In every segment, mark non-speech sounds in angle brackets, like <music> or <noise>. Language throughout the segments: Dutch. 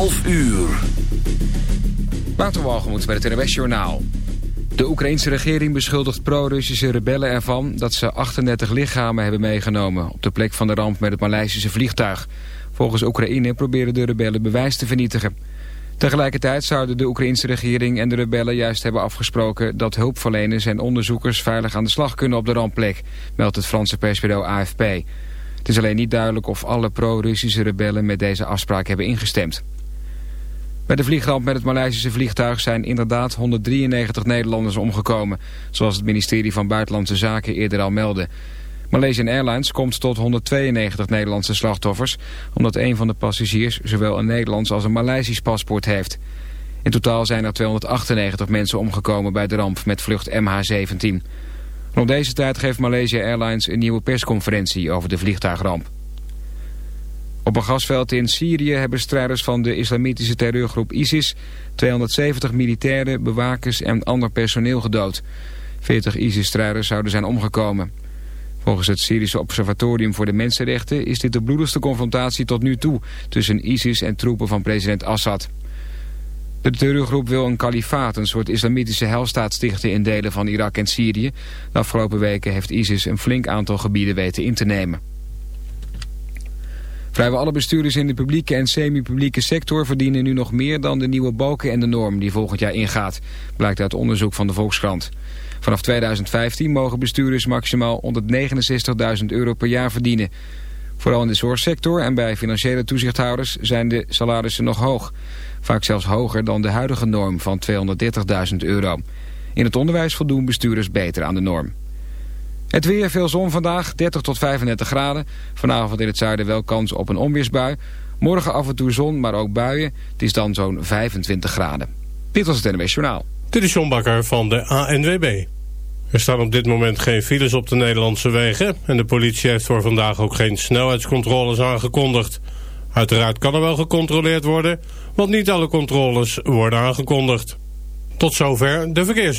11 uur. Waterwalgemoed bij het NWS Journaal. De Oekraïense regering beschuldigt pro-Russische rebellen ervan... dat ze 38 lichamen hebben meegenomen... op de plek van de ramp met het Maleisische vliegtuig. Volgens Oekraïne proberen de rebellen bewijs te vernietigen. Tegelijkertijd zouden de Oekraïense regering en de rebellen juist hebben afgesproken... dat hulpverleners en onderzoekers veilig aan de slag kunnen op de rampplek... meldt het Franse persbureau AFP. Het is alleen niet duidelijk of alle pro-Russische rebellen met deze afspraak hebben ingestemd. Bij de vliegramp met het Maleisische vliegtuig zijn inderdaad 193 Nederlanders omgekomen, zoals het ministerie van Buitenlandse Zaken eerder al meldde. Malaysian Airlines komt tot 192 Nederlandse slachtoffers, omdat een van de passagiers zowel een Nederlands als een Maleisisch paspoort heeft. In totaal zijn er 298 mensen omgekomen bij de ramp met vlucht MH17. Rond deze tijd geeft Malaysia Airlines een nieuwe persconferentie over de vliegtuigramp. Op een gasveld in Syrië hebben strijders van de islamitische terreurgroep ISIS 270 militairen, bewakers en ander personeel gedood. 40 ISIS-strijders zouden zijn omgekomen. Volgens het Syrische Observatorium voor de Mensenrechten is dit de bloedigste confrontatie tot nu toe tussen ISIS en troepen van president Assad. De terreurgroep wil een kalifaat, een soort islamitische helstaat stichten in delen van Irak en Syrië. De afgelopen weken heeft ISIS een flink aantal gebieden weten in te nemen. Vrijwel alle bestuurders in de publieke en semi-publieke sector verdienen nu nog meer dan de nieuwe balken en de norm die volgend jaar ingaat, blijkt uit onderzoek van de Volkskrant. Vanaf 2015 mogen bestuurders maximaal 169.000 euro per jaar verdienen. Vooral in de zorgsector en bij financiële toezichthouders zijn de salarissen nog hoog. Vaak zelfs hoger dan de huidige norm van 230.000 euro. In het onderwijs voldoen bestuurders beter aan de norm. Het weer, veel zon vandaag, 30 tot 35 graden. Vanavond in het zuiden wel kans op een onweersbui. Morgen af en toe zon, maar ook buien. Het is dan zo'n 25 graden. Dit was het NWS Journaal. Dit is John Bakker van de ANWB. Er staan op dit moment geen files op de Nederlandse wegen... en de politie heeft voor vandaag ook geen snelheidscontroles aangekondigd. Uiteraard kan er wel gecontroleerd worden... want niet alle controles worden aangekondigd. Tot zover de verkeers.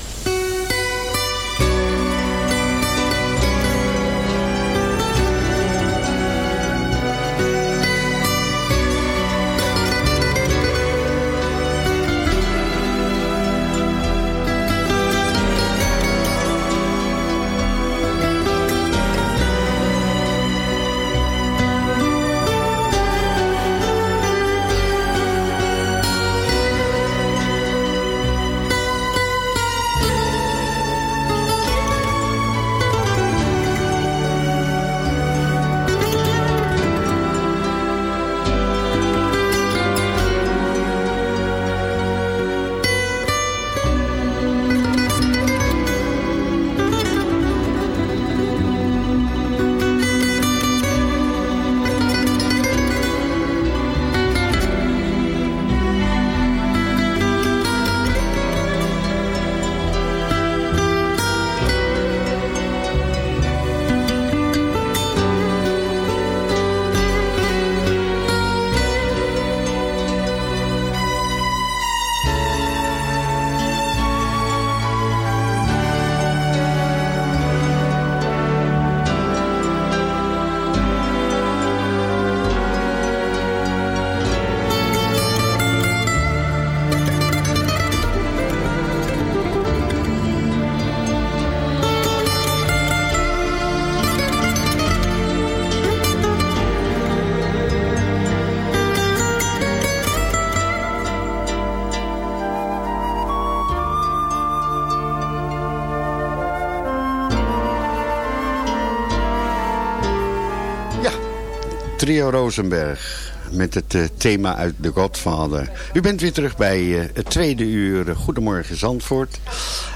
Trio Rosenberg met het eh, thema uit The Godfather. U bent weer terug bij eh, het tweede uur eh, Goedemorgen Zandvoort.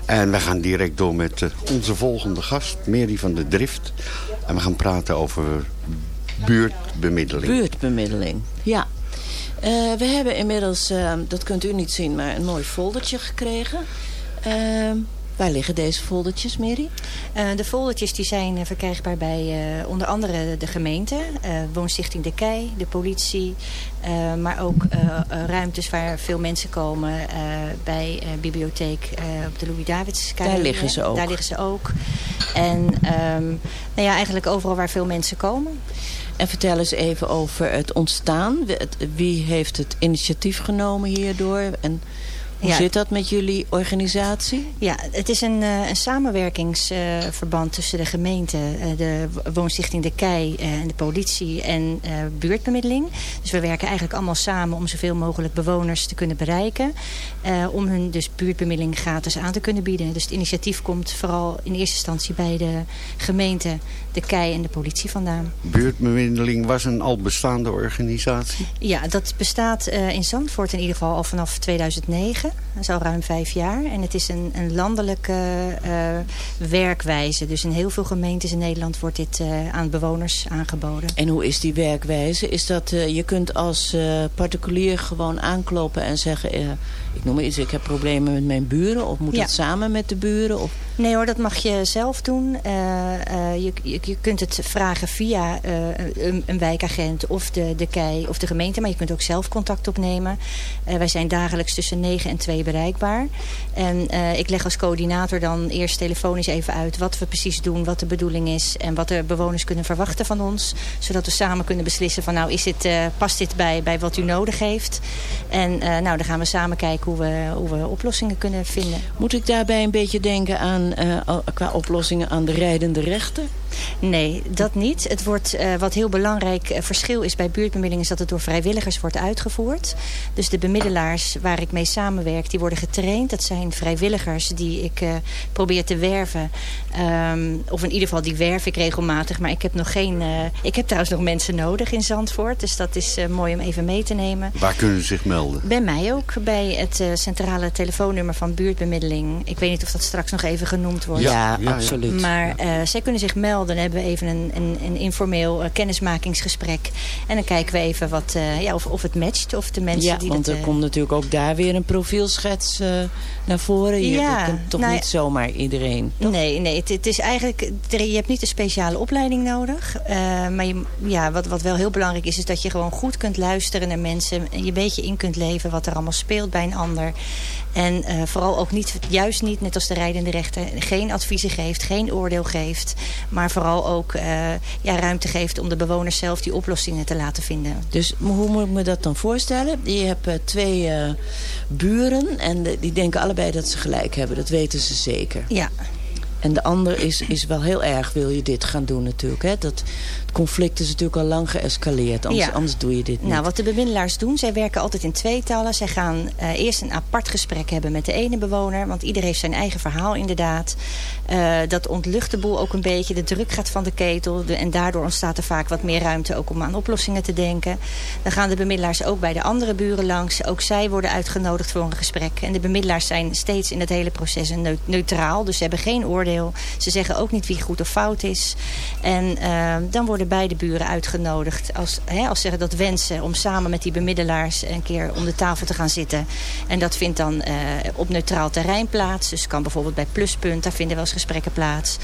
En we gaan direct door met onze volgende gast, Mary van der Drift. En we gaan praten over buurtbemiddeling. Buurtbemiddeling, ja. We hebben inmiddels, dat kunt u niet zien, maar een mooi foldertje gekregen. Waar liggen deze foldertjes, Mary? Eh, de foldertjes die zijn eh, verkrijgbaar bij eh, onder andere de gemeente, eh, Woonstichting De Kei, de politie, maar ook ruimtes waar veel mensen komen bij bibliotheek op de Louis-Davidskade. Daar liggen ze ook. Daar liggen ze ook. En ehm, nou ja, eigenlijk overal waar veel mensen komen. En vertel eens even over het ontstaan. Wie heeft het initiatief genomen hierdoor? En hoe Ja. zit dat met jullie organisatie? Ja, het is een, eh, een samenwerkingsverband tussen de gemeente, eh, de Woonstichting De Kei eh, en de politie en eh, buurtbemiddeling. Dus we werken eigenlijk allemaal samen om zoveel mogelijk bewoners te kunnen bereiken. eh, om hun dus buurtbemiddeling gratis aan te kunnen bieden. Dus het initiatief komt vooral in eerste instantie bij de gemeente, De Kei en de politie vandaan. Buurtbemiddeling was een al bestaande organisatie. Ja, dat bestaat eh, in Zandvoort in ieder geval al vanaf 2009. Dat is al ruim vijf jaar. En het is een, een landelijke eh, werkwijze. Dus in heel veel gemeentes in Nederland wordt dit eh, aan bewoners aangeboden. En hoe is die werkwijze? Is dat eh, je kunt als particulier gewoon aankloppen en zeggen... ik noem maar iets, ik heb problemen met mijn buren... of moet Ja. het samen met de buren? Of... Nee hoor, dat mag je zelf doen. Eh, eh, je, je, kunt het vragen via eh, een, een wijkagent of de, de KEI of de gemeente. Maar je kunt ook zelf contact opnemen. Wij zijn dagelijks tussen 9 en 2 bereikbaar. En ik leg als coördinator dan eerst telefonisch even uit wat we precies doen, wat de bedoeling is. En wat de bewoners kunnen verwachten van ons. Zodat we samen kunnen beslissen van nou is dit, past dit bij, bij wat u nodig heeft. En nou dan gaan we samen kijken hoe we, hoe we oplossingen kunnen vinden. Moet ik daarbij een beetje denken aan, eh, al- qua oplossingen aan de rijdende rechter? Nee, dat niet. Het wordt, eh, wat heel belangrijk eh, verschil is bij buurtbemiddeling... is dat het door vrijwilligers wordt uitgevoerd. Dus de bemiddelaars waar ik mee samenwerk, die worden getraind. Dat zijn vrijwilligers die ik eh, probeer te werven. Ehm, of in ieder geval, die werf ik regelmatig. Maar ik heb nog geen... eh, ik heb trouwens nog mensen nodig in Zandvoort. Dus dat is eh, mooi om even mee te nemen. Waar kunnen ze zich melden? Bij mij ook, bij het eh, centrale telefoonnummer van buurtbemiddeling. Ik weet niet of dat straks nog even genoemd wordt. Ja, ja, absoluut. Maar eh, zij kunnen zich melden. Dan hebben we even een, een, een informeel eh, kennismakingsgesprek. En dan kijken we even wat, eh, ja, of, of het matcht. Of de mensen ja, die want dat, er eh, komt natuurlijk ook daar weer een profielschets naar voren. Je Ja, toch nou niet zomaar iedereen. Nee, nee het, het is eigenlijk, je hebt niet een speciale opleiding nodig. Maar je, ja, wat, wat wel heel belangrijk is, is dat je gewoon goed kunt luisteren naar mensen. En je een beetje in kunt leven wat er allemaal speelt bij een ander. En eh, vooral ook niet, juist niet, net als de rijdende rechter, geen adviezen geeft, geen oordeel geeft. Maar vooral ook eh, ja, ruimte geeft om de bewoners zelf die oplossingen te laten vinden. Dus hoe moet ik me dat dan voorstellen? Je hebt eh, twee buren en die denken allebei dat ze gelijk hebben. Dat weten ze zeker. Ja, En de ander is, is wel heel erg, wil je dit gaan doen natuurlijk. Hè? Dat, het conflict is natuurlijk al lang geëscaleerd. Anders, Ja. anders doe je dit niet. Nou, wat de bemiddelaars doen, zij werken altijd in tweetallen. Zij gaan eh, eerst een apart gesprek hebben met de ene bewoner. Want ieder heeft zijn eigen verhaal inderdaad. Eh, dat ontlucht de boel ook een beetje. De druk gaat van de ketel. De- en daardoor ontstaat er vaak wat meer ruimte ook om aan oplossingen te denken. Dan gaan de bemiddelaars ook bij de andere buren langs. Ook zij worden uitgenodigd voor een gesprek. En de bemiddelaars zijn steeds in het hele proces neutraal. Dus ze hebben geen oordeel. Ze zeggen ook niet wie goed of fout is. En eh, dan worden beide buren uitgenodigd. Als, hè, als ze dat wensen om samen met die bemiddelaars een keer om de tafel te gaan zitten. En dat vindt dan eh, op neutraal terrein plaats. Dus kan bijvoorbeeld bij Pluspunt, daar vinden wel eens gesprekken plaats.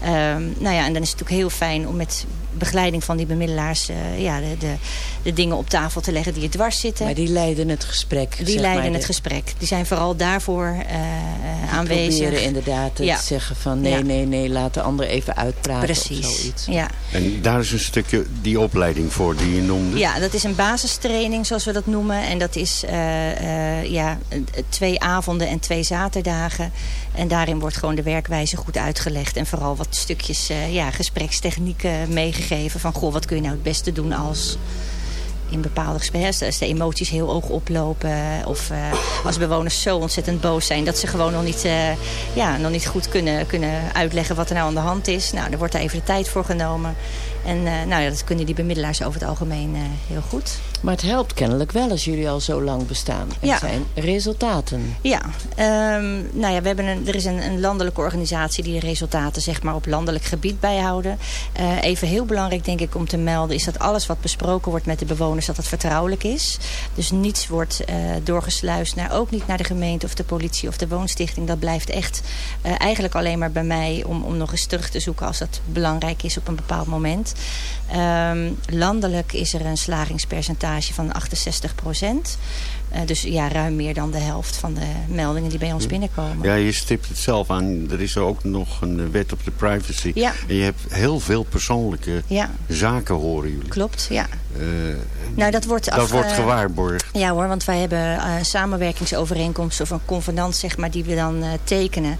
Ehm, nou ja, en dan is het ook heel fijn om met begeleiding van die bemiddelaars eh, ja, de, de, de dingen op tafel te leggen die je dwars zitten. Maar die leiden het gesprek. Die zeg leiden maar, het de- gesprek. Die zijn vooral daarvoor die aanwezig. proberen inderdaad te Ja. zeggen van nee, Ja. nee, nee, laat de ander even uitpraten of Precies. zoiets. Ja. En daar is een stukje die opleiding voor die je noemde. ja, dat is een basistraining zoals we dat noemen. En dat is eh, eh, ja, twee avonden en twee zaterdagen. En daarin wordt gewoon de werkwijze goed uitgelegd. En vooral wat stukjes eh, ja, gesprekstechnieken meegegeven. Van goh, wat kun je nou het beste doen als... in bepaalde gesprekken. Als de emoties heel hoog oplopen. Of eh, als bewoners zo ontzettend boos zijn dat ze gewoon nog niet, eh, ja, nog niet goed kunnen, kunnen uitleggen wat er nou aan de hand is. Nou, er wordt daar even de tijd voor genomen. En eh, nou ja, dat kunnen die bemiddelaars over het algemeen heel goed. Maar het helpt kennelijk wel als jullie al zo lang bestaan. Er Ja. zijn resultaten. Ja, ehm, nou ja, we hebben een, er is een, een landelijke organisatie die de resultaten zeg maar, op landelijk gebied bijhouden. Eh, even heel belangrijk denk ik om te melden is dat alles wat besproken wordt met de bewoners dat het vertrouwelijk is. Dus niets wordt eh, doorgesluist naar ook niet naar de gemeente of de politie of de woonstichting. Dat blijft echt eh, eigenlijk alleen maar bij mij om, om nog eens terug te zoeken als dat belangrijk is op een bepaald moment. Ehm, landelijk is er een slagingspercentage van 68 procent. Eh, dus ja, ruim meer dan de helft van de meldingen die bij ons binnenkomen. Ja, je stipt het zelf aan. Er is ook nog een eh, wet op de privacy. Ja. En je hebt heel veel persoonlijke Ja. zaken, horen jullie. Klopt, ja. Eh, Nou, dat wordt, dat af, wordt eh, gewaarborgd. Ja hoor, want wij hebben eh samenwerkingsovereenkomsten of een convenant zeg maar, die we dan tekenen.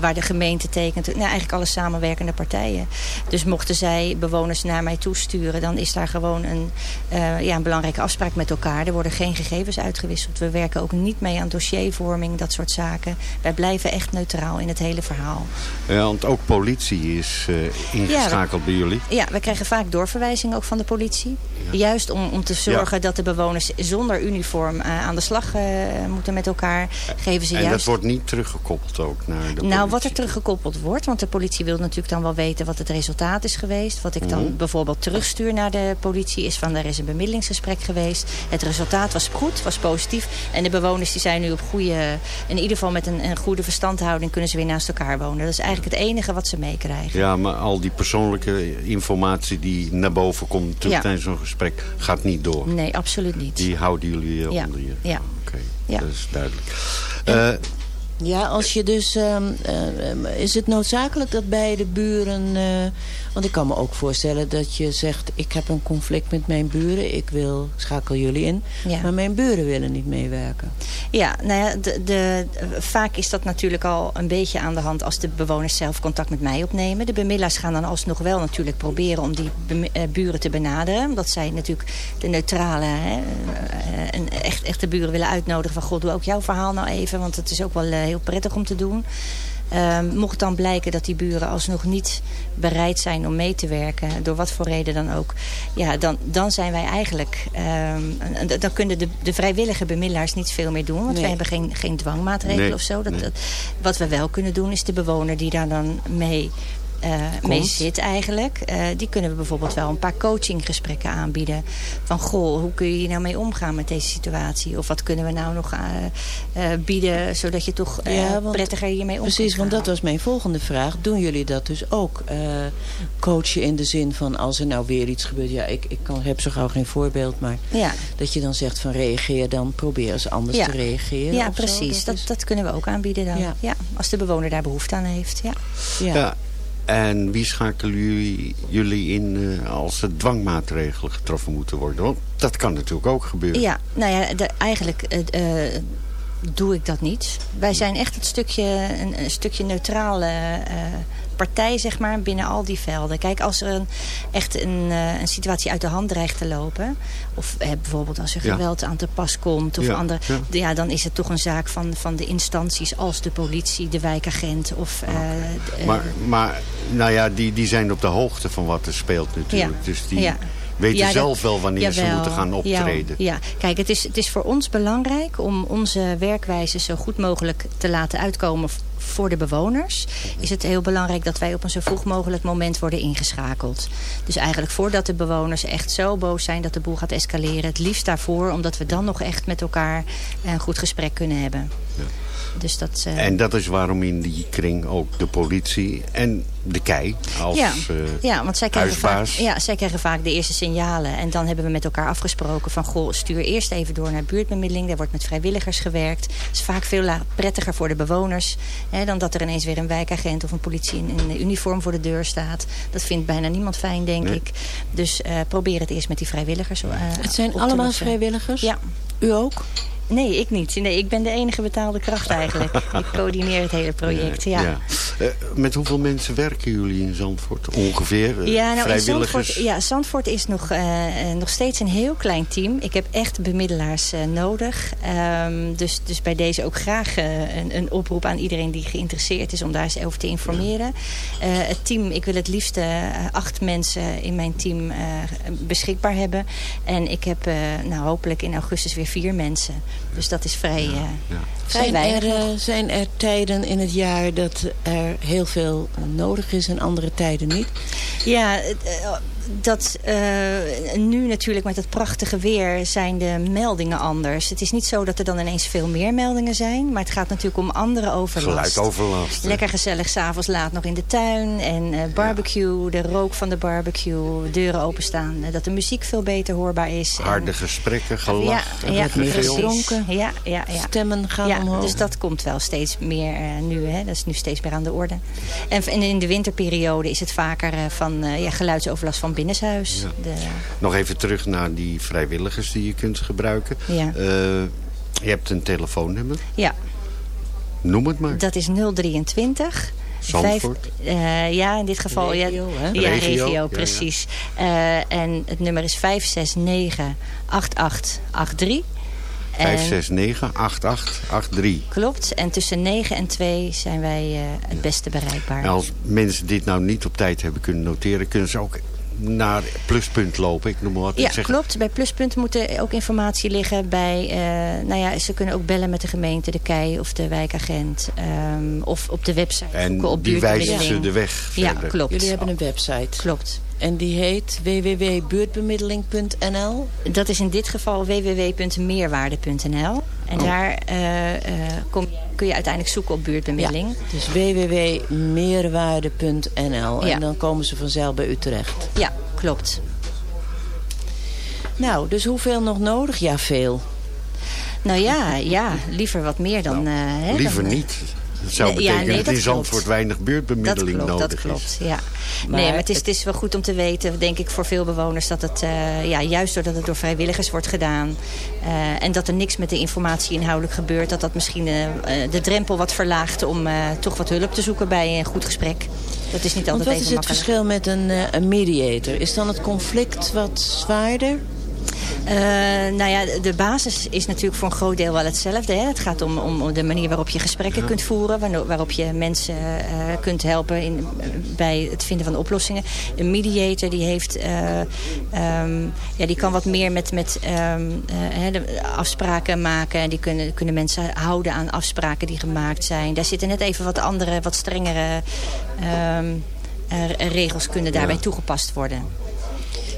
waar de gemeente tekent. Nou, eigenlijk alle samenwerkende partijen. Dus mochten zij bewoners naar mij toesturen, dan is daar gewoon een, ja, een belangrijke afspraak met elkaar. Er worden geen gegevens uitgewisseld. We werken ook niet mee aan dossiervorming, dat soort zaken. Wij blijven echt neutraal in het hele verhaal. Ja, want ook politie is ingeschakeld bij jullie. Ja, we krijgen vaak doorverwijzingen ook van de politie. Juist om, om te zorgen dat de bewoners zonder uniform eh, aan de slag eh, moeten met elkaar. Geven ze En dat wordt niet teruggekoppeld ook naar de politie. Nou, wat er teruggekoppeld wordt, want de politie wil natuurlijk dan wel weten wat het resultaat is geweest. Wat ik dan Mhm. bijvoorbeeld terugstuur naar de politie is van er is een bemiddelingsgesprek geweest. Het resultaat was goed, was positief. En de bewoners die zijn nu op goede, in ieder geval met een, een goede verstandhouding kunnen ze weer naast elkaar wonen. Dat is eigenlijk het enige wat ze meekrijgen. Ja, maar al die persoonlijke informatie die naar boven komt Ja. tijdens zo'n gesprek gaat niet door. Nee, absoluut niet. Die houden jullie eh, Ja. onder je. Ja. Oké, Ja. dat is duidelijk. Eh, Ja, als je dus... ehm, ehm, is het noodzakelijk dat beide buren... want ik kan me ook voorstellen dat je zegt... ik heb een conflict met mijn buren. Ik wil, schakel jullie in. Ja. Maar mijn buren willen niet meewerken. Ja, nou ja, de, de, vaak is dat natuurlijk al een beetje aan de hand als de bewoners zelf contact met mij opnemen. De bemiddelaars gaan dan alsnog wel natuurlijk proberen om die eh, buren te benaderen. Omdat zij natuurlijk de neutrale hè, eh, en echt, echte buren willen uitnodigen van... God, doe ook jouw verhaal nou even, want het is ook wel eh, heel prettig om te doen. Ehm, mocht dan blijken dat die buren alsnog niet bereid zijn om mee te werken, door wat voor reden dan ook, ja, dan, dan zijn wij eigenlijk, ehm, dan kunnen de, de vrijwillige bemiddelaars niet veel meer doen, want Nee. wij hebben geen, geen dwangmaatregelen Nee, of zo. Dat, nee. dat- wat we wel kunnen doen is de bewoner die daar dan mee, mee zit eigenlijk, eh, die kunnen we bijvoorbeeld wel een paar coachinggesprekken aanbieden. Van goh, hoe kun je hier nou mee omgaan met deze situatie? Of wat kunnen we nou nog eh, eh, bieden, zodat je toch eh, Ja, want- prettiger hiermee om Precies, want dat was mijn volgende vraag. Doen jullie dat dus ook? eh, coachen in de zin van als er nou weer iets gebeurt. Ja, ik, ik kan, heb zo gauw geen voorbeeld, maar Ja. dat je dan zegt van reageer dan. Probeer eens anders Ja. te reageren. Ja, of zo. precies. Dat, is- dat kunnen we ook aanbieden dan. Ja. Ja. als de bewoner daar behoefte aan heeft. Ja. ja. En wie schakelen jullie, jullie in eh, als er dwangmaatregelen getroffen moeten worden? Want dat kan natuurlijk ook gebeuren. Ja, nou ja, eigenlijk eh, eh, doe ik dat niet. Wij zijn echt het stukje, een, stukje neutrale partij, zeg maar, binnen al die velden. Kijk, als er een, echt een, eh, een situatie uit de hand dreigt te lopen... of eh, bijvoorbeeld als er Ja. geweld aan te pas komt... of Ja, ander, ja. ja. dan is het toch een zaak van, van de instanties als de politie, de wijkagent... of eh, Maar, maar nou ja, die, die zijn op de hoogte van wat er speelt natuurlijk. Dus die Ja. Weten Ja, dat- zelf wel wanneer ze moeten gaan optreden. Ja, ja. kijk, het is, het is voor ons belangrijk om onze werkwijze zo goed mogelijk te laten uitkomen voor de bewoners. Is het heel belangrijk dat wij op een zo vroeg mogelijk moment worden ingeschakeld. Dus eigenlijk voordat de bewoners echt zo boos zijn dat de boel gaat escaleren. Het liefst daarvoor, omdat we dan nog echt met elkaar een goed gesprek kunnen hebben. Dus dat, eh, En dat is waarom in die kring ook de politie en de kei als ja, eh, ja, want zij krijgen, vaak, ja, zij krijgen vaak de eerste signalen. En dan hebben we met elkaar afgesproken van... goh, stuur eerst even door naar buurtbemiddeling. Daar wordt met vrijwilligers gewerkt. Het is vaak veel prettiger voor de bewoners... Hè, dan dat er ineens weer een wijkagent of een politie in, in uniform voor de deur staat. Dat vindt bijna niemand fijn, denk Nee. ik. Dus eh, probeer het eerst met die vrijwilligers eh, Het zijn allemaal vrijwilligers? Ja. U ook? Nee, ik niet. Nee, ik ben de enige betaalde kracht eigenlijk. <laughs> ik coördineer het hele project, ja. Ja. Eh, met hoeveel mensen werken jullie in Zandvoort? Ongeveer? eh, Ja, nou, in vrijwilligers? Zandvoort, ja, Zandvoort is nog, eh, nog steeds een heel klein team. Ik heb echt bemiddelaars nodig. Ehm, dus, dus bij deze ook graag een, een oproep aan iedereen die geïnteresseerd is om daar eens over te informeren. Het team, ik wil het liefst acht mensen in mijn team beschikbaar hebben. En ik heb nou, hopelijk in augustus weer vier mensen. Dus dat is vrij, eh, vrij Zijn weinig. er, nog. eh, zijn er tijden in het jaar dat er heel veel nodig is en andere tijden niet? Ja, het, eh, dat, eh, nu natuurlijk met het prachtige weer zijn de meldingen anders. Het is niet zo dat er dan ineens veel meer meldingen zijn. Maar het gaat natuurlijk om andere overlast. Geluidoverlast. Lekker gezellig s'avonds laat nog in de tuin. En eh, barbecue, de rook van de barbecue. Deuren openstaan. eh, dat de muziek veel beter hoorbaar is. En- Harde gesprekken, gelach. ja, en ja, gedronken. Ja, ja, ja. Stemmen gaan ja, omhoog. dus dat komt wel steeds meer eh, nu. Hè. Dat is nu steeds meer aan de orde. En in de winterperiode is het vaker van eh, ja, geluidsoverlast van binnenshuis. Ja. De, Nog even terug naar die vrijwilligers die je kunt gebruiken. Ja. Eh, je hebt een telefoonnummer. ja, Noem het maar. dat is 023. Zandvoort? Vijf- eh, ja, in dit geval. Regio, ja, hè? Ja, Regio, regio, ja, ja. precies. Eh, en het nummer is 569 8883. En- 569-8883. Klopt. En tussen 9 en 2 zijn wij eh, het beste bereikbaar. En als mensen dit nou niet op tijd hebben kunnen noteren... kunnen ze ook naar Pluspunt lopen. Ik noem maar wat. Ja, Ik zeg, klopt. Bij Pluspunt moet er ook informatie liggen bij... eh, nou ja, ze kunnen ook bellen met de gemeente, de KEI of de wijkagent. ehm, of op de website En op die wijzen ze de weg Ja, verder. klopt. Jullie hebben een website. Klopt. En die heet www.buurtbemiddeling.nl. Dat is in dit geval www.meerwaarde.nl. En daar eh, eh, kom, kun je uiteindelijk zoeken op buurtbemiddeling. Dus www.meerwaarde.nl. Ja. En dan komen ze vanzelf bij u terecht. Ja, klopt. Nou, dus hoeveel nog nodig? Ja, veel. Nou ja, ja liever wat meer dan... eh, hè, Nou, Liever dan, niet. Dat zou Nee, ja, betekenen nee, dat in dat klopt. Zandvoort weinig Dat buurtbemiddeling klopt, nodig dat klopt, is. ja. Maar nee, maar het is, het- het is wel goed om te weten, denk ik, voor veel bewoners... dat het, eh, ja, juist doordat het door vrijwilligers wordt gedaan... eh, en dat er niks met de informatie inhoudelijk gebeurt... dat dat misschien eh, de drempel wat verlaagt om eh, toch wat hulp te zoeken bij een goed gesprek. Dat is niet Want altijd wat is even het makkelijk. verschil met een, eh, een mediator? Is dan het conflict wat zwaarder? Eh, nou ja, de basis is natuurlijk voor een groot deel wel hetzelfde. Hè. Het gaat om, om de manier waarop je gesprekken kunt voeren. Waarop je mensen eh, kunt helpen in, bij het vinden van oplossingen. Een mediator die heeft, eh, ehm, ja, die kan wat meer met, met ehm, eh, afspraken maken. En die kunnen, kunnen mensen houden aan afspraken die gemaakt zijn. Daar zitten net even wat andere, wat strengere ehm, eh, regels kunnen daarbij toegepast worden.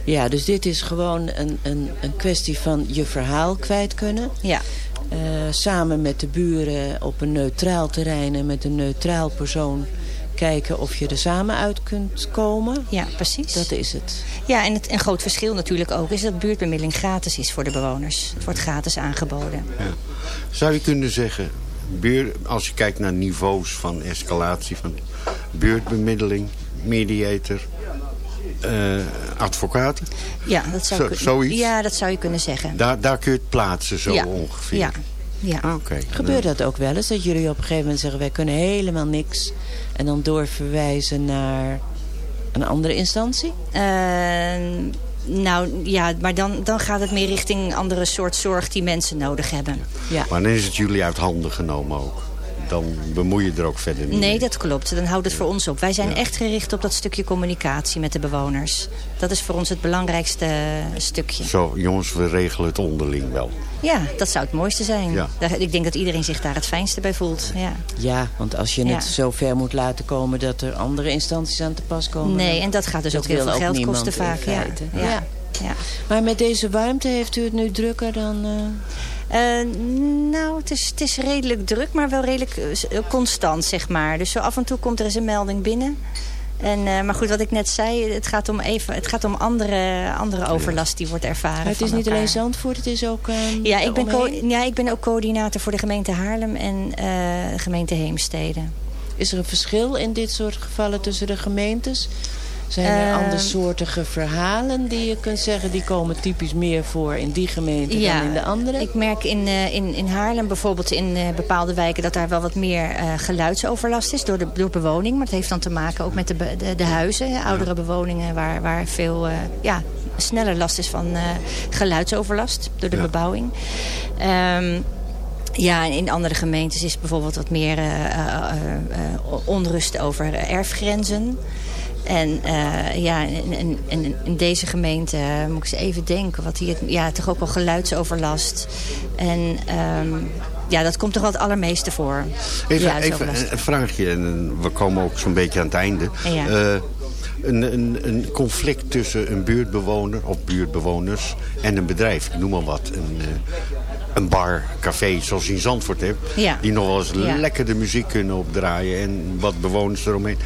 Ja, dus dit is gewoon een, een, een kwestie van je verhaal kwijt kunnen. Ja. Eh, samen met de buren op een neutraal terrein en met een neutraal persoon kijken of je er samen uit kunt komen. Ja, precies. Dat is het. Ja, en het, een groot verschil natuurlijk ook is dat buurtbemiddeling gratis is voor de bewoners. Het wordt gratis aangeboden. Zou je kunnen zeggen, buur, als je kijkt naar niveaus van escalatie... van buurtbemiddeling, mediator, eh, advocaten... Ja, dat zou, Zo- zoiets? ja, dat zou je kunnen zeggen. Daar, daar kun je het plaatsen zo ja. ongeveer. Ja, ja. Ah, Oké. Gebeurt dat ook wel eens? Dat jullie op een gegeven moment zeggen... wij kunnen helemaal niks. En dan doorverwijzen naar een andere instantie? Eh, nou ja, maar dan, dan gaat het meer richting een andere soort zorg die mensen nodig hebben. Ja. Maar dan is het jullie uit handen genomen ook. Dan bemoei je er ook verder niet Nee, mee. dat klopt. Dan houdt het voor ons op. Wij zijn echt gericht op dat stukje communicatie met de bewoners. Dat is voor ons het belangrijkste stukje. Zo, jongens, we regelen het onderling wel. Ja, dat zou het mooiste zijn. Ja. Ik denk dat iedereen zich daar het fijnste bij voelt. Ja. Ja, want als je Ja. het zo ver moet laten komen... dat er andere instanties aan te pas komen... Nee, en dat gaat dus dat ook heel veel geld niemand kosten vaak. Ja. Ja. Ja. Maar met deze warmte heeft u het nu drukker dan... eh, Eh, nou, het is, het is redelijk druk, maar wel redelijk eh, constant, zeg maar. Dus zo af en toe komt er eens een melding binnen. En, eh, maar goed, wat ik net zei, het gaat om, even, het gaat om andere, andere overlast die wordt ervaren. Het is niet alleen. Zandvoort, het is ook... ehm, Ja ik, ben ja, ik ben ook coördinator voor de gemeente Haarlem en de gemeente Heemstede. Is er een verschil in dit soort gevallen tussen de gemeentes? Zijn er Eh, andersoortige verhalen die je kunt zeggen... die komen typisch meer voor in die gemeente dan in de andere? Ik merk in, eh, in, in Haarlem bijvoorbeeld in eh, bepaalde wijken... dat daar wel wat meer eh, geluidsoverlast is door, de, door bewoning. Maar het heeft dan te maken ook met de, de, de huizen. Oudere bewoningen waar, waar veel eh, ja, sneller last is van eh, geluidsoverlast door de Ja. bebouwing. Ehm, ja, en in andere gemeentes is bijvoorbeeld wat meer eh, eh, eh, eh, onrust over erfgrenzen. En eh, ja, in, in, in- deze gemeente eh, moet ik eens even denken. Wat hier, ja, toch ook wel geluidsoverlast. En ehm, ja, dat komt toch wel het allermeeste voor. Even, even een vraagje, en we komen ook zo'n beetje aan het einde. Ja. Eh, een, een, een conflict tussen een buurtbewoner of buurtbewoners en een bedrijf. Ik noem maar wat. Een, een bar, café, zoals je in Zandvoort hebt. Ja. Die nog wel eens Ja. lekker de muziek kunnen opdraaien. En wat bewoners eromheen.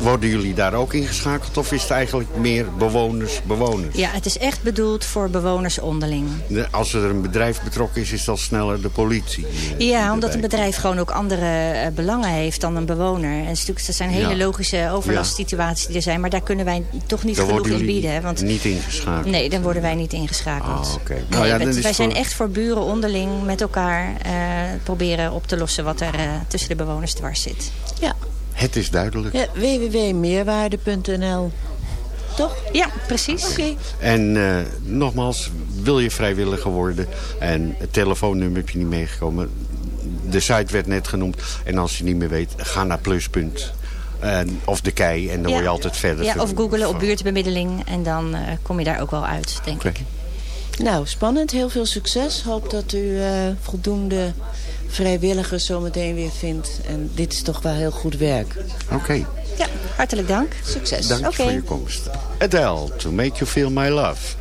Worden jullie daar ook ingeschakeld? Of is het eigenlijk meer bewoners, bewoners? Ja, het is echt bedoeld voor bewoners onderling. De- Als er een bedrijf betrokken is, is dat sneller de politie. eh, Ja, die omdat een bedrijf gewoon ook andere eh, belangen heeft dan een bewoner. En natuurlijk- dat zijn hele Ja. logische overlastsituaties die er zijn. Maar daar kunnen wij toch niet genoeg in bieden. Hè, want niet ingeschakeld. Nee, dan worden wij niet ingeschakeld. Ah, oké. Nee, ja, het- dan is wij zijn echt voor buren onderling met elkaar eh, proberen op te lossen wat er eh, tussen de bewoners dwars zit. Ja, Het is duidelijk. ja www.meerwaarde.nl. Toch? Ja, precies. Oké. En eh, nogmaals, wil je vrijwilliger worden? En het telefoonnummer heb je niet meegekomen. De site werd net genoemd. En als je niet meer weet, ga naar Pluspunt. En, of de kei. En dan Ja. word je altijd verder. Ja, of googelen op buurtbemiddeling en dan eh, kom je daar ook wel uit, denk ik. Nou, spannend. Heel veel succes. Hoop dat u eh, voldoende vrijwilligers zometeen weer vindt. En dit is toch wel heel goed werk. Oké, Ja, hartelijk dank. Succes. dank voor je komst. Adele, To Make You Feel My Love.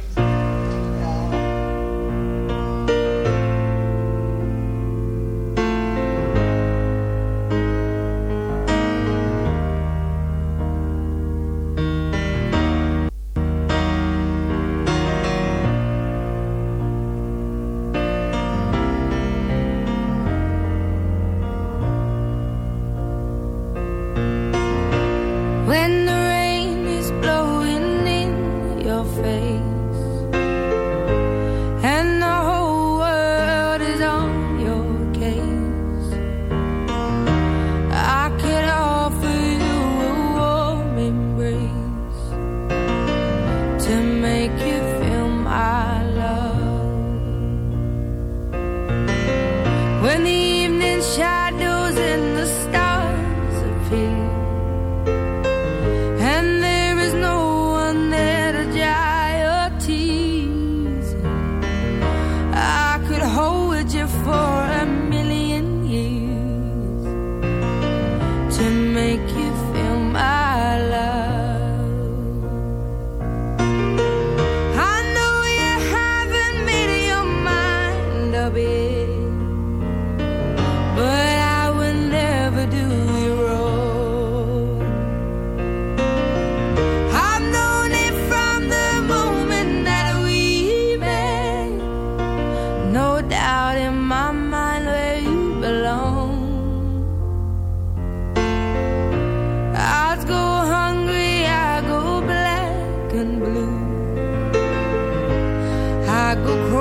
go crazy.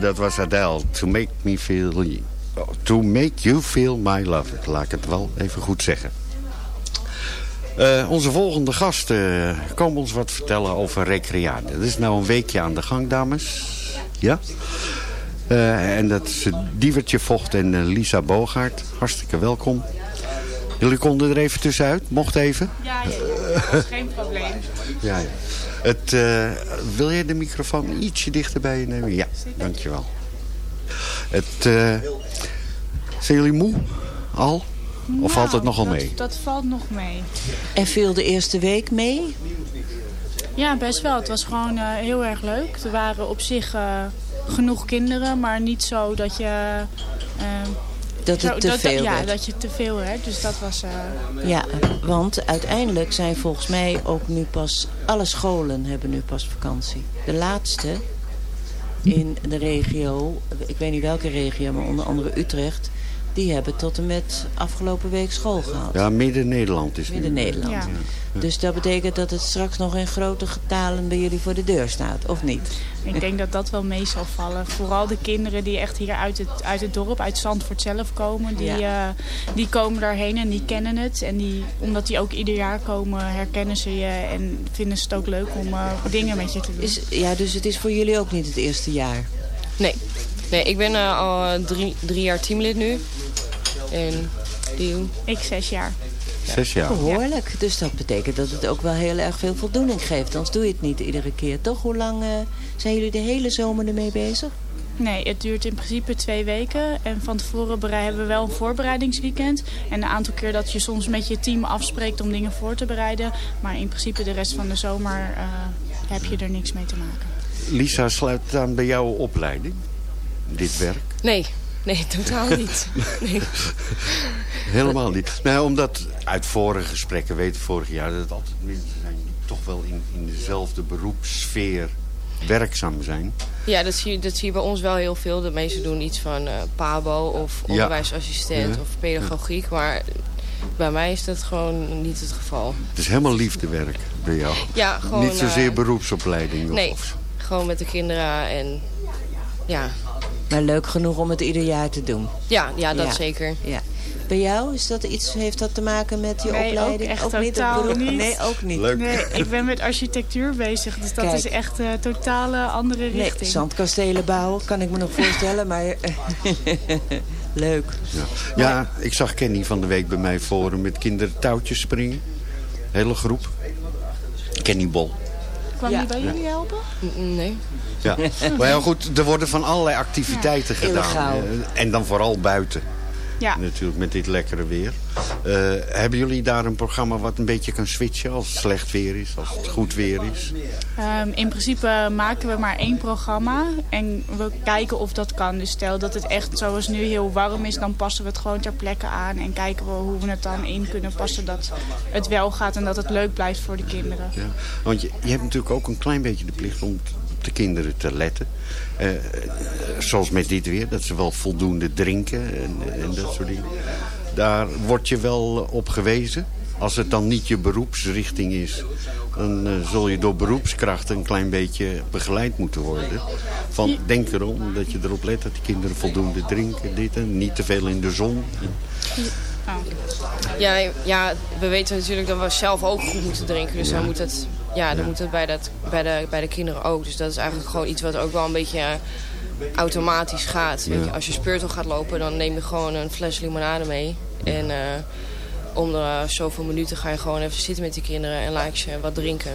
Dat was Adele. To Make Me Feel To make you feel my love. Laat ik het wel even goed zeggen. Eh, onze volgende gasten uh, komen ons wat vertellen over recreatie. Dat is nou een weekje aan de gang, dames. Ja? Uh, en dat is Diewertje Vocht en Lisa Bogaert. Hartstikke welkom. Jullie konden er even tussenuit? Mocht even? Ja, ja, ja. dat is geen probleem. Ja, ja. Het, uh, wil jij de microfoon ietsje dichter bij je nemen? Ja, dankjewel. Het, zijn jullie moe al? Of nou, valt het nogal dat, mee? Dat valt nog mee. En viel de eerste week mee? Ja, best wel. Het was gewoon uh, heel erg leuk. Er waren op zich uh, genoeg kinderen, maar niet zo dat je... Dat het te veel Ja, werd. dat je te veel werd. Dus dat was... Ja, want uiteindelijk zijn volgens mij ook nu pas... Alle scholen hebben nu pas vakantie. De laatste in de regio, ik weet niet welke regio, maar onder andere Utrecht die hebben tot en met afgelopen week school gehad. Ja, Midden-Nederland is Midden-Nederland. Ja. Ja. Dus dat betekent dat het straks nog in grote getalen bij jullie voor de deur staat, of niet? Ik denk dat dat wel mee zal vallen. Vooral de kinderen die echt hier uit het, uit het dorp, uit Zandvoort zelf komen. Die, ja. uh, die komen daarheen en die kennen het. En die, omdat die ook ieder jaar komen, herkennen ze je. En vinden ze het ook leuk om uh, dingen met je te doen. Is, ja, dus het is voor jullie ook niet het eerste jaar? Nee. Nee, ik ben uh, al drie, drie jaar teamlid nu. En die... Ik zes jaar. Zes jaar. Behoorlijk. Ja. Dus dat betekent dat het ook wel heel erg veel voldoening geeft. Anders doe je het niet iedere keer, toch? Hoe lang uh, zijn jullie de hele zomer ermee bezig? Nee, het duurt in principe twee weken. En van tevoren hebben we wel een voorbereidingsweekend. En een aantal keer dat je soms met je team afspreekt om dingen voor te bereiden. Maar in principe de rest van de zomer uh, heb je er niks mee te maken. Lisa, sluit het aan bij jouw opleiding? Dit werk? Nee, Nee, totaal <laughs> niet. Nee. Helemaal niet. Nou, omdat uit vorige gesprekken weten vorig jaar dat het altijd mensen zijn die toch wel in, in dezelfde beroepssfeer werkzaam zijn. Ja, dat zie, dat zie je bij ons wel heel veel. De meesten doen iets van uh, PABO of onderwijsassistent ja. of pedagogiek. Maar bij mij is dat gewoon niet het geval. Het is helemaal liefdewerk bij jou. Ja, gewoon... Niet zozeer uh, beroepsopleiding. Nee, of... gewoon met de kinderen en ja... Maar leuk genoeg om het ieder jaar te doen. Ja, ja dat ja. zeker. Ja. Bij jou, is dat iets, heeft dat te maken met je nee, opleiding? Ook echt ook totaal niet, niet. Nee, ook niet. Leuk. Nee, ik ben met architectuur bezig. Dus dat Kijk. is echt een totale andere richting. Nee, zandkastelen bouwen, kan ik me nog voorstellen. Maar <laughs> leuk. Ja. ja, ik zag Kenny van de week bij mij forum met kinderen touwtjes springen. Hele groep. Kenny Bol. Kwam Ja. die bij jullie helpen? Nee. Ja. Maar ja, goed, er worden van allerlei activiteiten gedaan. Illegaal. Eh, En dan vooral buiten. Ja. Natuurlijk met dit lekkere weer. Eh, hebben jullie daar een programma wat een beetje kan switchen als het slecht weer is, als het goed weer is? Um, in principe maken we maar één programma en we kijken of dat kan. Dus stel dat het echt zoals nu heel warm is, dan passen we het gewoon ter plekke aan. En kijken we hoe we het dan in kunnen passen dat het wel gaat en dat het leuk blijft voor de kinderen. Ja. Want je, je hebt natuurlijk ook een klein beetje de plicht om de kinderen te letten. Uh, zoals met dit weer, dat ze wel voldoende drinken en, en dat soort dingen. Daar word je wel op gewezen. Als het dan niet je beroepsrichting is, dan uh, zul je door beroepskrachten een klein beetje begeleid moeten worden. Van denk erom dat je erop let dat die kinderen voldoende drinken, dit en niet te veel in de zon. Ja, ja, we weten natuurlijk dat we zelf ook goed moeten drinken. Dus Ja. dan moet het, ja, dan Ja. moet het bij, dat, bij, de, bij de kinderen ook. Dus dat is eigenlijk gewoon iets wat ook wel een beetje eh, automatisch gaat. Weet je, als je speurtocht gaat lopen, dan neem je gewoon een fles limonade mee. En eh, om de eh, zoveel minuten ga je gewoon even zitten met die kinderen en laat je wat drinken.